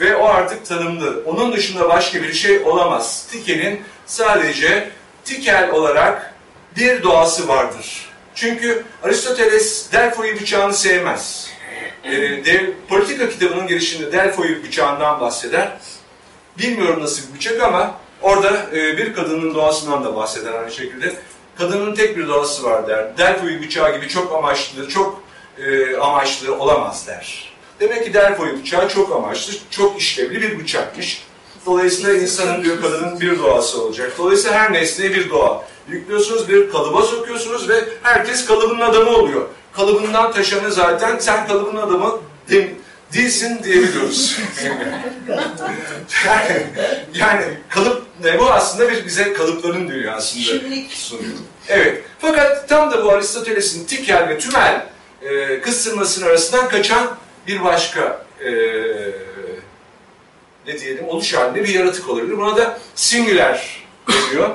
ve o artık tanımlı. Onun dışında başka bir şey olamaz. Tikenin sadece tikel olarak bir doğası vardır. Çünkü Aristoteles Delfoyu bıçağını sevmez. E, dev, politika kitabının girişinde Delfoyu bıçağından bahseder. Bilmiyorum nasıl bir bıçak ama orada e, bir kadının doğasından da bahseder aynı şekilde. Kadının tek bir doğası var der. Delfoyu bıçağı gibi çok amaçlı, çok e, amaçlı olamaz der. Demek ki Delfoyu bıçağı çok amaçlı, çok işlevli bir bıçakmış. Dolayısıyla insanın diyor kadının bir doğası olacak. Dolayısıyla her nesneye bir doğa. Yüklüyorsunuz bir kalıba sokuyorsunuz ve herkes kalıbın adamı oluyor. Kalıbından taşanı zaten sen kalıbın adamı değil, değilsin diyebiliyoruz. yani, yani kalıp ne bu aslında bir bize kalıpların dünyasında sunuyor. Evet. Fakat tam da bu Aristoteles'in tikel ve tümel e, kıstırmasının arasından kaçan bir başka e, ne diyelim oluş halinde bir yaratık olabilir. Buna da singular deniyor.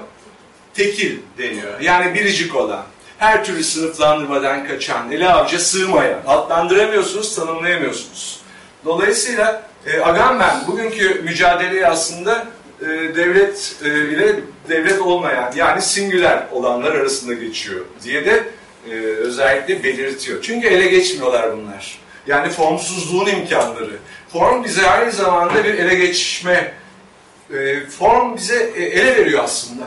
Tekil deniyor. Yani biricik olan. Her türlü sınıflandırmadan kaçan, ele avuca sığmayan, adlandıramıyorsunuz, tanımlayamıyorsunuz. Dolayısıyla e, Agamben bugünkü mücadeleyi aslında e, devlet e, ile devlet olmayan yani singüler olanlar arasında geçiyor diye de e, özellikle belirtiyor. Çünkü ele geçmiyorlar bunlar. Yani formsuzluğun imkanları. Form bize aynı zamanda bir ele geçme, e, form bize e, ele veriyor aslında.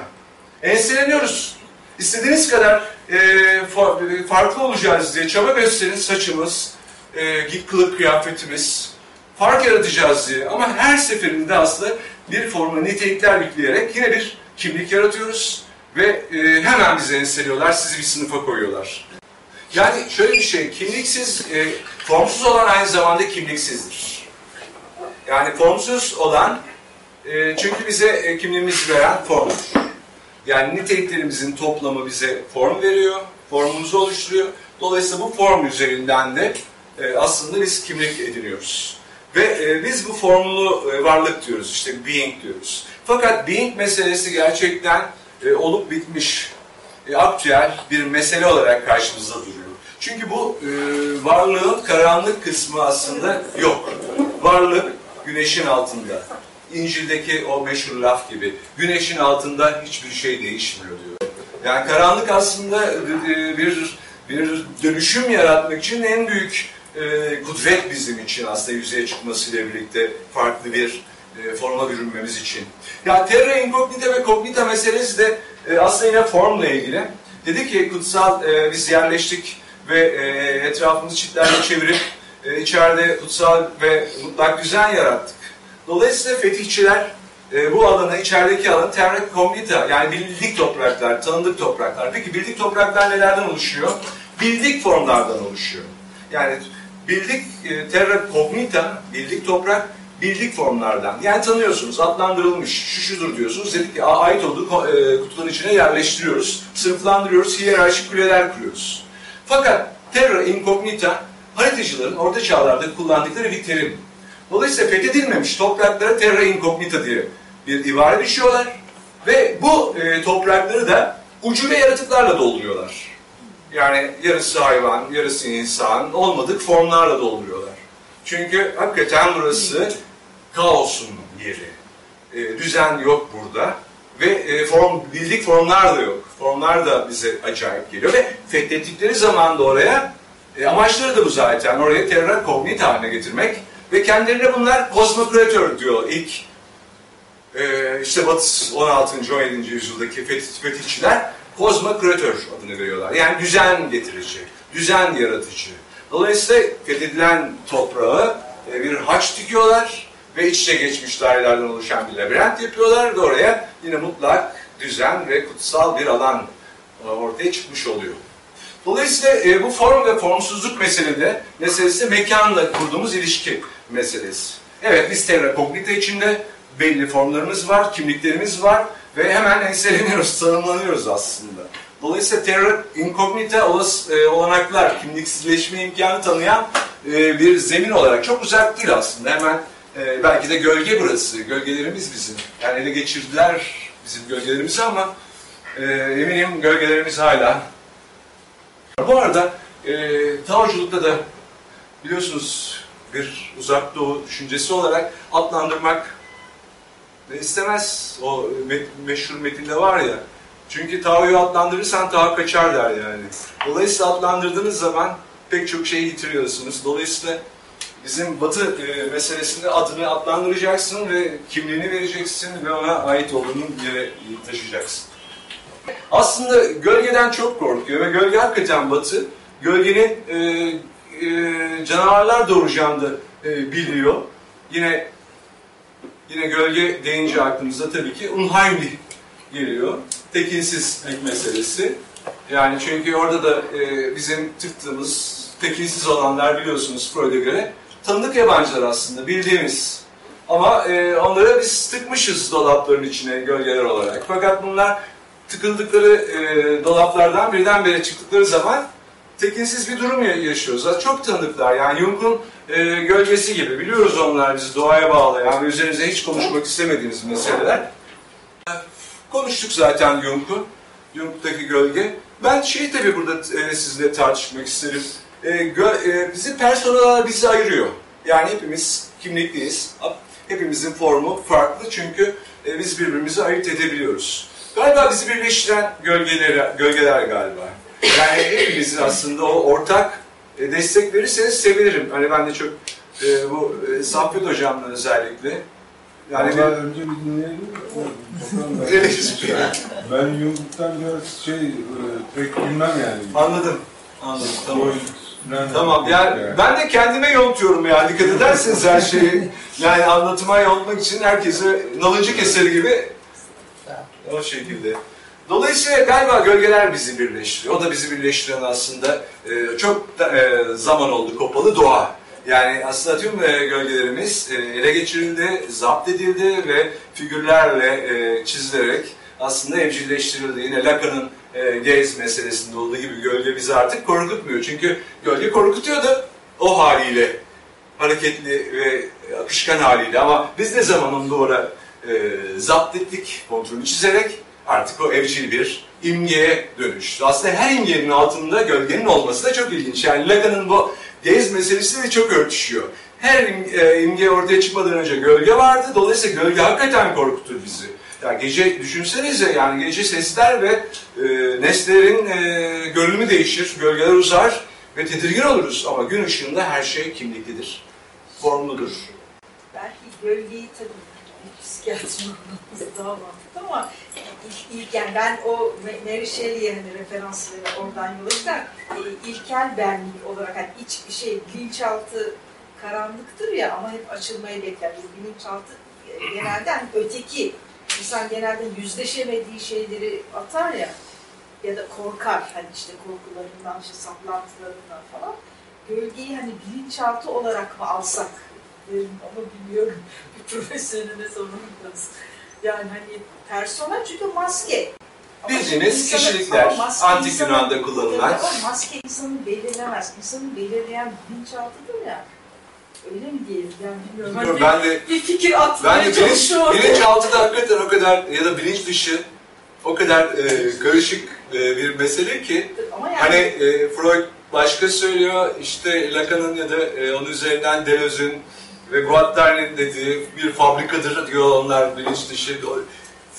Enseleniyoruz. İstediğiniz kadar e, fa- farklı olacağız diye çaba gösterin saçımız, e, kılık kıyafetimiz, fark yaratacağız diye. Ama her seferinde aslında bir forma nitelikler yükleyerek yine bir kimlik yaratıyoruz ve e, hemen bizi enseliyorlar, sizi bir sınıfa koyuyorlar. Yani şöyle bir şey, kimliksiz, e, formsuz olan aynı zamanda kimliksizdir. Yani formsuz olan, e, çünkü bize e, kimliğimizi veren formdur. Yani niteliklerimizin toplamı bize form veriyor, formumuzu oluşturuyor. Dolayısıyla bu form üzerinden de e, aslında biz kimlik ediniyoruz. Ve e, biz bu formlu e, varlık diyoruz, işte being diyoruz. Fakat being meselesi gerçekten olup bitmiş, aktüel bir mesele olarak karşımızda duruyor. Çünkü bu varlığın karanlık kısmı aslında yok. Varlık güneşin altında. İncil'deki o meşhur laf gibi. Güneşin altında hiçbir şey değişmiyor diyor. Yani karanlık aslında bir bir dönüşüm yaratmak için en büyük e, kudret bizim için aslında yüzeye çıkmasıyla birlikte farklı bir e, forma bürünmemiz için. Ya terra incognita ve cognita meselesi de e, aslında yine formla ilgili. Dedi ki kutsal e, biz yerleştik ve e, etrafımızı çitlerle çevirip e, içeride kutsal ve mutlak düzen yarattık. Dolayısıyla fetihçiler e, bu alanı, içerideki alanı terra cognita yani bildik topraklar, tanıdık topraklar. Peki bildik topraklar nelerden oluşuyor? Bildik formlardan oluşuyor. Yani bildik e, terra cognita, bildik toprak, bildik formlardan. Yani tanıyorsunuz, adlandırılmış, şu şudur diyorsunuz. Dedik ki ait olduğu e, kutuların içine yerleştiriyoruz, sınıflandırıyoruz, hiyerarşik kuleler kuruyoruz. Fakat terra incognita haritacıların orta çağlarda kullandıkları bir terim. Dolayısıyla fethedilmemiş topraklara terra incognita diye bir ibare düşüyorlar ve bu e, toprakları da ucube yaratıklarla dolduruyorlar. Yani yarısı hayvan, yarısı insan, olmadık formlarla dolduruyorlar. Çünkü hakikaten burası kaosun yeri. E, düzen yok burada ve e, form bildik formlar da yok. Formlar da bize acayip geliyor ve fethettikleri zaman da oraya e, amaçları da bu zaten. Oraya terra cognita haline getirmek ve kendilerine bunlar kozmokratör diyor ilk e, işte Batı 16. 17. yüzyıldaki fetih, fetihçiler kozmokratör adını veriyorlar. Yani düzen getirici, düzen yaratıcı. Dolayısıyla fethedilen toprağı e, bir haç dikiyorlar ve iç içe geçmiş dairelerden oluşan bir labirent yapıyorlar ve oraya yine mutlak düzen ve kutsal bir alan e, ortaya çıkmış oluyor. Dolayısıyla e, bu form ve formsuzluk meselede meselesi mekanla kurduğumuz ilişki meselesi. Evet biz terra içinde belli formlarımız var, kimliklerimiz var ve hemen enseleniyoruz, tanımlanıyoruz aslında. Dolayısıyla terra incognita olas, e, olanaklar, kimliksizleşme imkanı tanıyan e, bir zemin olarak çok uzak değil aslında. Hemen e, belki de gölge burası, gölgelerimiz bizim. Yani ele geçirdiler bizim gölgelerimizi ama e, eminim gölgelerimiz hala bu arada e, Taoculukta da biliyorsunuz bir uzak doğu düşüncesi olarak adlandırmak istemez. O me- meşhur metinde var ya. Çünkü Tao'yu adlandırırsan Tao kaçar der yani. Dolayısıyla adlandırdığınız zaman pek çok şeyi yitiriyorsunuz. Dolayısıyla bizim Batı e, meselesinde adını adlandıracaksın ve kimliğini vereceksin ve ona ait olduğunu yere taşıyacaksın. Aslında gölgeden çok korkuyor ve gölge hakikaten batı. Gölgenin e, e, canavarlar doğuracağını da e, biliyor. Yine yine gölge deyince aklımıza tabii ki unheimlich geliyor. Tekinsizlik meselesi. Yani çünkü orada da e, bizim tıktığımız tekinsiz olanlar biliyorsunuz Freud'a göre tanıdık yabancılar aslında bildiğimiz. Ama e, onları biz tıkmışız dolapların içine gölgeler olarak. Fakat bunlar tıkıldıkları e, dolaplardan birdenbire çıktıkları zaman tekinsiz bir durum ya- yaşıyoruz. Çok tanıdıklar yani Jung'un e, gölgesi gibi. Biliyoruz onlar bizi doğaya bağlayan ve üzerinize hiç konuşmak istemediğimiz meseleler. E, Konuştuk zaten Jung'u, Jung'daki gölge. Ben şeyi tabii burada e, sizinle tartışmak isterim. E, gö- e, bizi personalar bizi ayırıyor. Yani hepimiz kimlikliyiz. Hepimizin formu farklı çünkü e, biz birbirimizi ayırt edebiliyoruz. Galiba bizi birleştiren gölgeler, gölgeler galiba. Yani hepimizin aslında o ortak e, destek verirseniz sevinirim. Hani ben de çok e, bu e, Saffet hocamla özellikle. Yani Vallahi önce bir dinleyelim. Ben. Jung'dan biraz şey e, pek bilmem yani. anladım. Anladım. Tamam. Nereden Tamam yani ben de kendime yontuyorum yani dikkat ederseniz her şeyi yani anlatıma yontmak için herkese nalıncı keseri gibi o şekilde. Dolayısıyla galiba gölgeler bizi birleştiriyor. O da bizi birleştiren aslında e, çok da, e, zaman oldu kopalı doğa. Yani aslında tüm e, gölgelerimiz ele geçirildi, zapt edildi ve figürlerle çizilerek aslında evcilleştirildi. Yine Lacan'ın e, gaze meselesinde olduğu gibi gölge bizi artık korkutmuyor. Çünkü gölge korkutuyordu o haliyle, hareketli ve akışkan haliyle. Ama biz ne zaman onu doğru e, zapt ettik, kontrolü çizerek artık o evcil bir imgeye dönüştü. Aslında her imgenin altında gölgenin olması da çok ilginç. Yani Lacan'ın bu gaze meselesi de çok örtüşüyor. Her e, imge ortaya çıkmadan önce gölge vardı. Dolayısıyla gölge hakikaten korkutur bizi. Ya gece düşünsenize yani gece sesler ve e, nesnelerin e, görünümü değişir, gölgeler uzar ve tedirgin oluruz. Ama gün ışığında her şey kimliklidir, formludur. Belki gölgeyi tabii psikiyatri daha mantıklı ama ilk, ilk ben o Ma- Mary Shelley'e referansları oradan yola e, ilkel benlik olarak hani iç şey bilinçaltı karanlıktır ya ama hep açılmayı bekler. Bu bilinçaltı e, genelde hani öteki insan genelde yüzleşemediği şeyleri atar ya ya da korkar hani işte korkularından, işte saplantılarından falan. Gölgeyi hani bilinçaltı olarak mı alsak derim ama bilmiyorum. Bir profesörüne sormalıyız. Yani hani persona çünkü maske. Bildiğiniz insanı- kişilikler, antik insanı- Yunan'da kullanılan. Ama maske insanı belirlemez. İnsanı belirleyen bilinçaltıdır ya. Öyle mi diyelim? Yani bilmiyorum. Hani Ben de bir fikir atmaya Ben de bilinç, bilinçaltı da hakikaten o kadar ya da bilinç dışı o kadar e, karışık e, bir mesele ki Ama yani hani e, Freud başka söylüyor işte Lacan'ın ya da e, onun üzerinden Deleuze'ün ve Guattari'nin dediği bir fabrikadır diyor onlar bilinç dışı.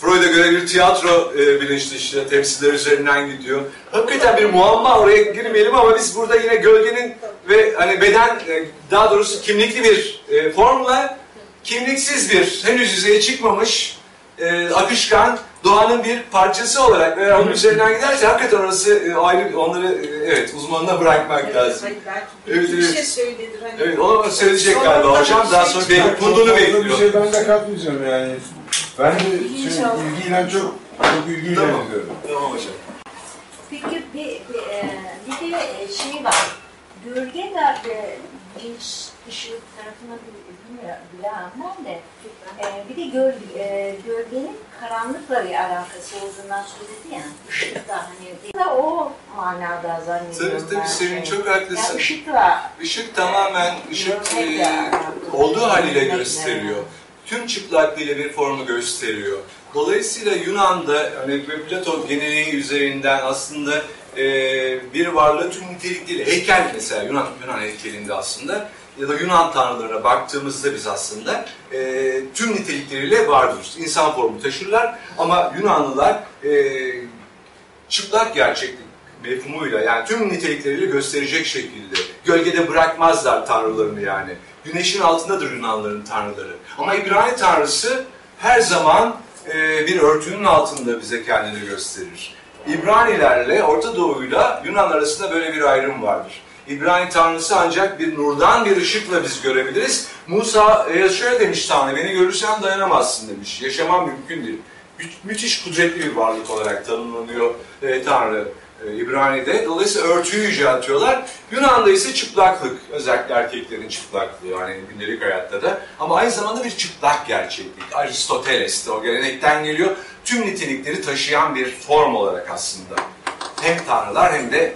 Freud'a göre bir tiyatro e, bilinç dışı, temsiller üzerinden gidiyor. Hakikaten bir muamma oraya girmeyelim ama biz burada yine gölgenin ve hani beden e, daha doğrusu kimlikli bir e, formla kimliksiz bir henüz yüzeye çıkmamış e, akışkan doğanın bir parçası olarak veya onun üzerinden giderse hakikaten orası e, ayrı, onları e, evet uzmanına bırakmak Evet, lazım. hayır, belki Evet, bir evet. şey söyledir. Hani Evet, onu söyleyecek galiba hocam. Daha şey sonra Çok punduğunu fazla bekliyor. Bir şey ben de katmayacağım yani. Ben de şey, İnşallah. ilgiyle çok, çok ilgiyle Tamam. ediyorum. Tamam hocam. Peki bir, bir, e, bir de e, şey var. Gölgeler de bilinç dışı tarafına bilmiyorum bilemem de e, bir de göl, e, gölgenin karanlıkla bir alakası olduğundan söyledi ya. Işıkla hani da o manada zannediyorum Tabii tabii ben. Sevin şey. çok Yani haklısın. ışıkla Işık tamamen ışık e, olduğu haliyle gösteriyor. Tüm çıplaklığıyla bir formu gösteriyor. Dolayısıyla Yunan'da hani Platon geleneği üzerinden aslında e, bir varlığı tüm nitelikleriyle heykel mesela Yunan Yunan heykelinde aslında ya da Yunan tanrılarına baktığımızda biz aslında e, tüm nitelikleriyle vardır. İnsan formu taşırlar ama Yunanlılar e, çıplak gerçeklik mefhumuyla yani tüm nitelikleriyle gösterecek şekilde gölgede bırakmazlar tanrılarını yani. Güneşin altındadır Yunanların tanrıları. Ama İbrani tanrısı her zaman e, bir örtünün altında bize kendini gösterir. İbranilerle Orta Doğu'yla Yunan arasında böyle bir ayrım vardır. İbrani tanrısı ancak bir nurdan bir ışıkla biz görebiliriz. Musa e, şöyle demiş Tanrı, beni görürsen dayanamazsın demiş. Yaşamam mümkün değil. Mü- müthiş kudretli bir varlık olarak tanımlanıyor e, Tanrı e, İbrani'de. Dolayısıyla örtüyü yüceltiyorlar. Yunan'da ise çıplaklık, özellikle erkeklerin çıplaklığı yani gündelik hayatta da. Ama aynı zamanda bir çıplak gerçeklik. Aristoteles'te o gelenekten geliyor. Tüm nitelikleri taşıyan bir form olarak aslında. Hem tanrılar hem de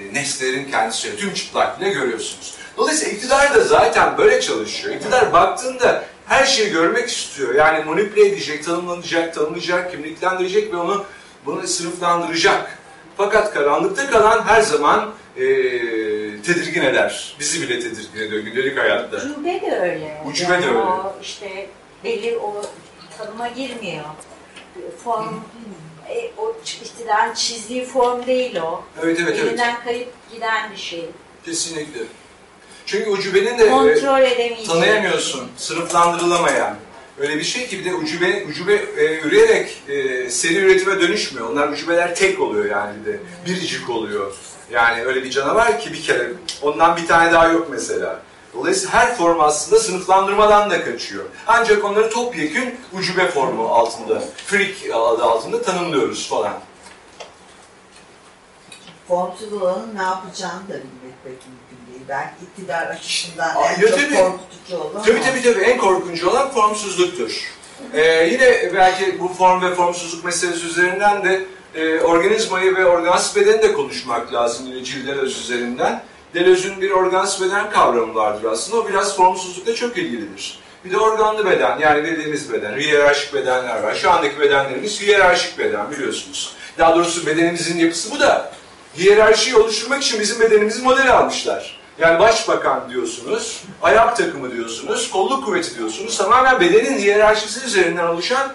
e, nesnelerin kendisi tüm çıplaklığıyla görüyorsunuz. Dolayısıyla iktidar da zaten böyle çalışıyor. İktidar baktığında her şeyi görmek istiyor. Yani manipüle edecek, tanımlanacak, tanımlayacak, kimliklendirecek ve onu bunu sınıflandıracak. Fakat karanlıkta kalan her zaman e, tedirgin eder. Bizi bile tedirgin ediyor gündelik hayatta. Ucube de öyle. Ucube de Yani öyle. O işte belli o tanıma girmiyor. Form, e, o iktidarın çizdiği form değil o. Evet evet evet. Elinden kayıp giden bir şey. Kesinlikle. Çünkü ucubenin de e, Kontrol edemeyecek. tanıyamıyorsun, sınıflandırılamayan. Öyle bir şey ki bir de ucube, ucube e, üreyerek e, seri üretime dönüşmüyor. Onlar ucubeler tek oluyor yani de. Biricik oluyor. Yani öyle bir canavar ki bir kere, ondan bir tane daha yok mesela. Dolayısıyla her form aslında sınıflandırmadan da kaçıyor. Ancak onları topyekün ucube formu altında, freak adı altında tanımlıyoruz falan. Formsuz olanın ne yapacağını da bilmek pek Belki iktidar açısından Aa, en çok tabii. korkutucu olan Tabii tabii tabii en korkuncu olan formsuzluktur. Ee, yine belki bu form ve formsuzluk meselesi üzerinden de e, organizmayı ve organsız bedeni de konuşmak lazım yine Cildelöz üzerinden. Deleuze'ün bir organsız beden kavramı vardır aslında. O biraz formsuzlukla çok ilgilidir. Bir de organlı beden yani bildiğimiz beden, hiyerarşik bedenler var. Şu andaki bedenlerimiz hiyerarşik beden biliyorsunuz. Daha doğrusu bedenimizin yapısı bu da. Hiyerarşiyi oluşturmak için bizim bedenimizi model almışlar. Yani başbakan diyorsunuz, ayak takımı diyorsunuz, kolluk kuvveti diyorsunuz. Tamamen bedenin hiyerarşisi üzerinden oluşan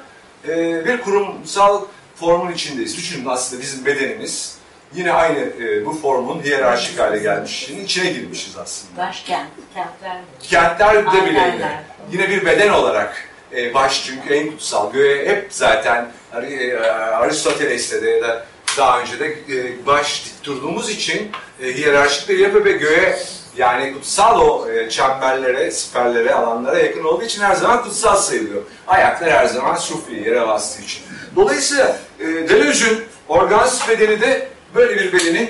e, bir kurumsal formun içindeyiz. Düşünün aslında bizim bedenimiz yine aynı e, bu formun hiyerarşik hale gelmişinin içine girmişiz aslında. Başkent, kentler. Kentlerde bile yine, yine bir beden olarak e, baş çünkü en kutsal. Göğe hep zaten e, Aristoteles'te de ya da daha önce de e, baş dik durduğumuz için e, hiyerarşik bir yapı ve göğe yani kutsal o e, çemberlere, siperlere, alanlara yakın olduğu için her zaman kutsal sayılıyor. Ayaklar her zaman sufli, yere bastığı için. Dolayısıyla e, Deleuze'ün organsız bedeni de böyle bir bedenin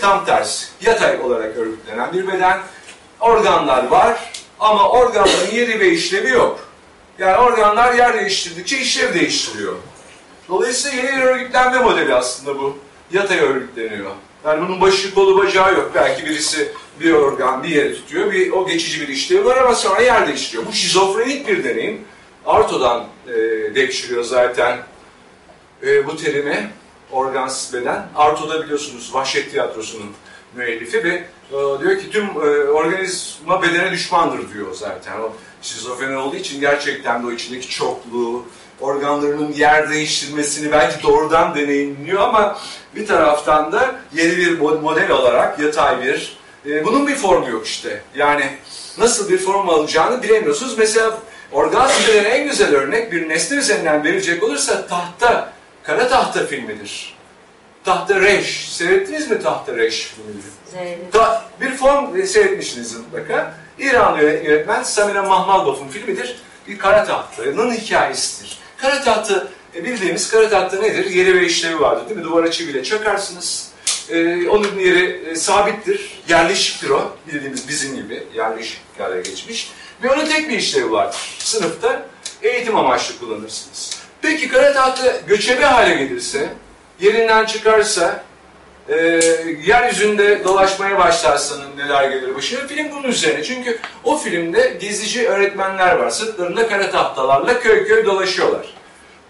tam tersi, yatay olarak örgütlenen bir beden. Organlar var ama organların yeri ve işlevi yok. Yani organlar yer değiştirdikçe işlev değiştiriyor. Dolayısıyla yeni bir örgütlenme modeli aslında bu. Yatay örgütleniyor. Yani bunun başı kolu bacağı yok. Belki birisi bir organ bir yeri tutuyor. Bir, o geçici bir işlevi var ama sonra yer değiştiriyor. Bu şizofrenik bir deneyim. Arto'dan e, devşiriyor zaten e, bu terimi organsız beden. Arto'da biliyorsunuz Vahşet Tiyatrosu'nun müellifi ve e, diyor ki tüm e, organizma bedene düşmandır diyor zaten. O şizofreni olduğu için gerçekten de o içindeki çokluğu, organlarının yer değiştirmesini belki doğrudan deneyimliyor ama bir taraftan da yeni bir mo- model olarak yatay bir, e, bunun bir formu yok işte. Yani nasıl bir form alacağını bilemiyorsunuz. Mesela Orgazm denen en güzel örnek bir nesne üzerinden verilecek olursa tahta, kara tahta filmidir. Tahta Reş. Seyrettiniz mi Tahta Reş filmini? Ta, bir form seyretmişsiniz mutlaka. İranlı yönetmen Samira Mahmalbaf'ın filmidir. Bir kara tahtanın hikayesidir. Kara tahta, e, bildiğimiz kara tahta nedir? Yeri ve işlevi vardır değil mi? Duvara çiviyle çakarsınız. E, onun yeri e, sabittir. Yerleşiktir o. Bildiğimiz bizim gibi yerleşik hale geçmiş. Ve onun tek bir işlevi vardır. Sınıfta eğitim amaçlı kullanırsınız. Peki kara tahta göçebe hale gelirse, yerinden çıkarsa, e, yeryüzünde dolaşmaya başlarsanız neler gelir başına? Film bunun üzerine. Çünkü o filmde gezici öğretmenler var. Sırtlarında kara tahtalarla köy köy dolaşıyorlar.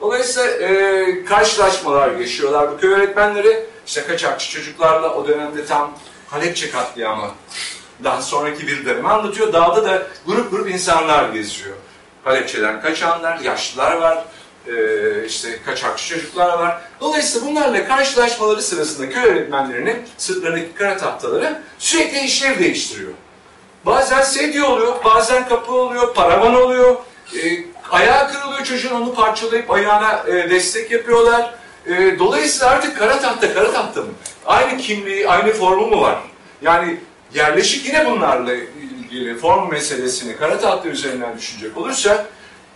Dolayısıyla e, karşılaşmalar yaşıyorlar. Bu köy öğretmenleri işte kaçakçı çocuklarla o dönemde tam Halepçe katliamı daha sonraki bir dönemi anlatıyor. Dağda da grup grup insanlar geziyor. Halepçe'den kaçanlar, yaşlılar var, e, işte kaçakçı çocuklar var. Dolayısıyla bunlarla karşılaşmaları sırasında köy öğretmenlerinin sırtlarındaki kara tahtaları sürekli işlev değiştiriyor. Bazen sedye oluyor, bazen kapı oluyor, paravan oluyor. E, ayağı kırılıyor çocuğun onu parçalayıp ayağına e, destek yapıyorlar. E, dolayısıyla artık kara tahta kara tahta mı? Aynı kimliği, aynı formu mu var? Yani yerleşik yine bunlarla ilgili form meselesini kara tahta üzerinden düşünecek olursa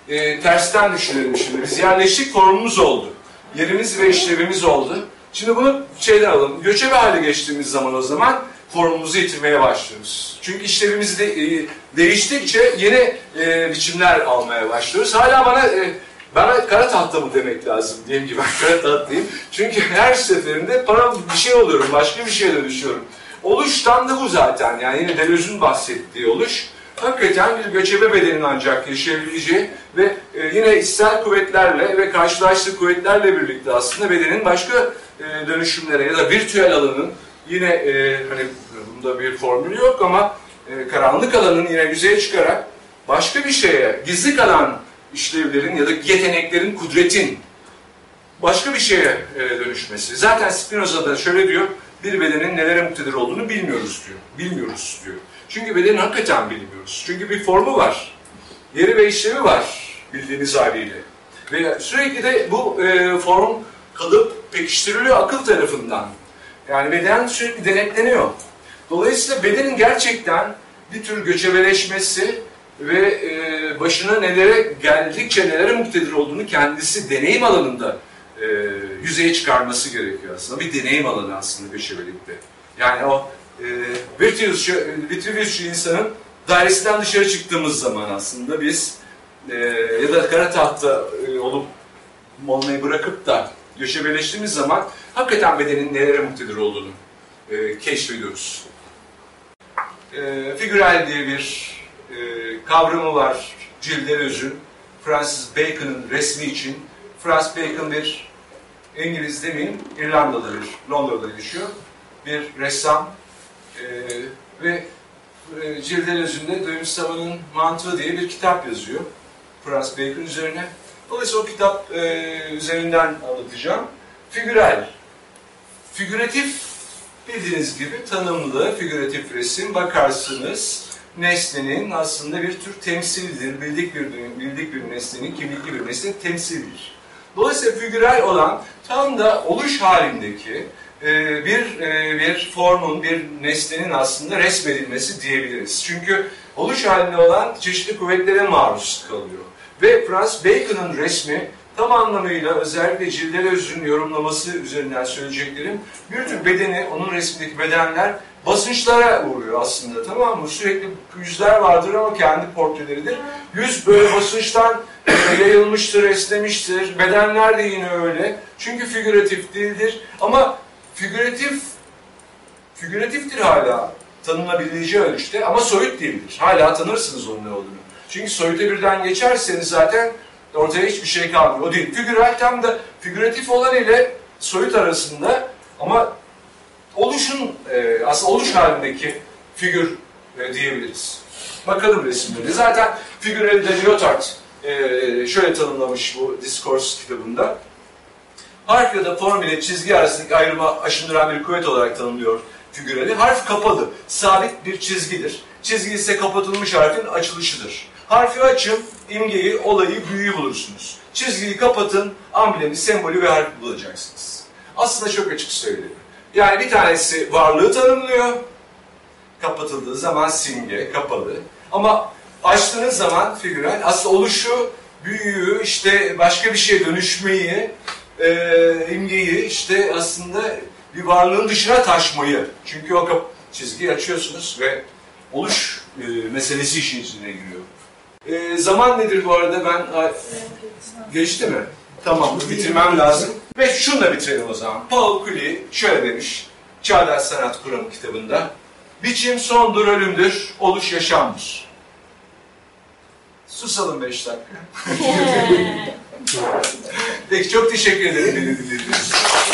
e, tersten düşünelim şimdi. Biz yerleşik formumuz oldu. Yerimiz ve işlevimiz oldu. Şimdi bunu şeyden alalım. Göçebe hale geçtiğimiz zaman o zaman formumuzu yitirmeye başlıyoruz. Çünkü işlevimiz de, e, değiştikçe yeni e, biçimler almaya başlıyoruz. Hala bana e, bana kara tahta mı demek lazım diyeyim ki ben kara tahtayım. Çünkü her seferinde para bir şey oluyorum, başka bir şeye dönüşüyorum. Oluştan da bu zaten. Yani yine Deleuze'ün bahsettiği oluş. Hakikaten bir göçebe bedenin ancak yaşayabileceği ve e, yine içsel kuvvetlerle ve karşılaştığı kuvvetlerle birlikte aslında bedenin başka e, dönüşümlere ya da virtüel alanın yine e, hani bunda bir formül yok ama e, karanlık alanın yine yüzeye çıkarak başka bir şeye, gizli kalan işlevlerin ya da yeteneklerin, kudretin başka bir şeye e, dönüşmesi. Zaten Spinoza da şöyle diyor, bir bedenin nelere muktedir olduğunu bilmiyoruz diyor. Bilmiyoruz diyor. Çünkü bedeni hakikaten bilmiyoruz. Çünkü bir formu var. Yeri ve işlevi var bildiğiniz haliyle. Ve sürekli de bu e, form kalıp pekiştiriliyor akıl tarafından. Yani beden sürekli denetleniyor. Dolayısıyla bedenin gerçekten bir tür göçebeleşmesi ve e, başına nelere geldikçe nelere muktedir olduğunu kendisi deneyim alanında e, yüzeye çıkarması gerekiyor aslında. Bir deneyim alanı aslında göçebelikte. Yani o e, Vitruviusçu, Vitruviusçu insanın dairesinden dışarı çıktığımız zaman aslında biz e, ya da kara tahta e, olup olmayı bırakıp da göçebeleştiğimiz zaman hakikaten bedenin nelere muktedir olduğunu e, keşfediyoruz. E, figürel diye bir e, kavramı var Cildelöz'ün. Francis Bacon'ın resmi için. Francis Bacon bir İngiliz demeyeyim, İrlandalı bir, Londra'da yaşıyor. Bir ressam ve e, Cildelöz'ünde Duymuş Sava'nın Mantığı diye bir kitap yazıyor. Francis Bacon üzerine. Dolayısıyla o kitap e, üzerinden anlatacağım. Figürel. Figüratif bildiğiniz gibi tanımlı figüratif resim bakarsınız nesnenin aslında bir tür temsildir. Bildik bir bildik bir nesnenin, kimlikli bir nesnenin temsildir. Dolayısıyla figürel olan tam da oluş halindeki e, bir e, bir formun, bir nesnenin aslında resmedilmesi diyebiliriz. Çünkü oluş halinde olan çeşitli kuvvetlere maruz kalıyor. Ve Francis Bacon'ın resmi tam anlamıyla özellikle Cildelöz'ün yorumlaması üzerinden söyleyeceklerim bir tür bedeni, onun resmindeki bedenler basınçlara uğruyor aslında tamam mı? Sürekli yüzler vardır ama kendi portreleridir. Yüz böyle basınçtan yayılmıştır, esnemiştir. Bedenler de yine öyle. Çünkü figüratif değildir. Ama figüratif figüratiftir hala tanınabileceği ölçüde ama soyut değildir. Hala tanırsınız onun ne olduğunu. Çünkü soyuta birden geçerseniz zaten ortaya hiçbir şey kalmıyor. O değil. Figürel tam da figüratif olan ile soyut arasında ama oluşun, e, aslında oluş halindeki figür e, diyebiliriz. Bakalım resimleri. Zaten figüreli de Lyotard e, şöyle tanımlamış bu Discourse kitabında. Harf ya da form ile çizgi arasındaki ayrıma aşındıran bir kuvvet olarak tanımlıyor figüreli. Harf kapalı, sabit bir çizgidir. Çizgi ise kapatılmış harfin açılışıdır. Harfi açın, imgeyi, olayı, büyüyü bulursunuz. Çizgiyi kapatın, amblemi, sembolü ve harfi bulacaksınız. Aslında çok açık söylüyor. Yani bir tanesi varlığı tanımlıyor. Kapatıldığı zaman simge, kapalı. Ama açtığınız zaman figürel aslında oluşu, büyüyü, işte başka bir şeye dönüşmeyi, e, imgeyi işte aslında bir varlığın dışına taşmayı. Çünkü o kap- çizgiyi açıyorsunuz ve oluş e, meselesi işin içine giriyor. E, zaman nedir bu arada ben a- geçti mi? Tamam bitirmem lazım. Ve şunla bitirelim o zaman. Paul Klee şöyle demiş Çağdaş Sanat Kuramı kitabında. Biçim sondur ölümdür, oluş yaşamdır. Susalım beş dakika. Peki çok teşekkür ederim beni dinlediğiniz için.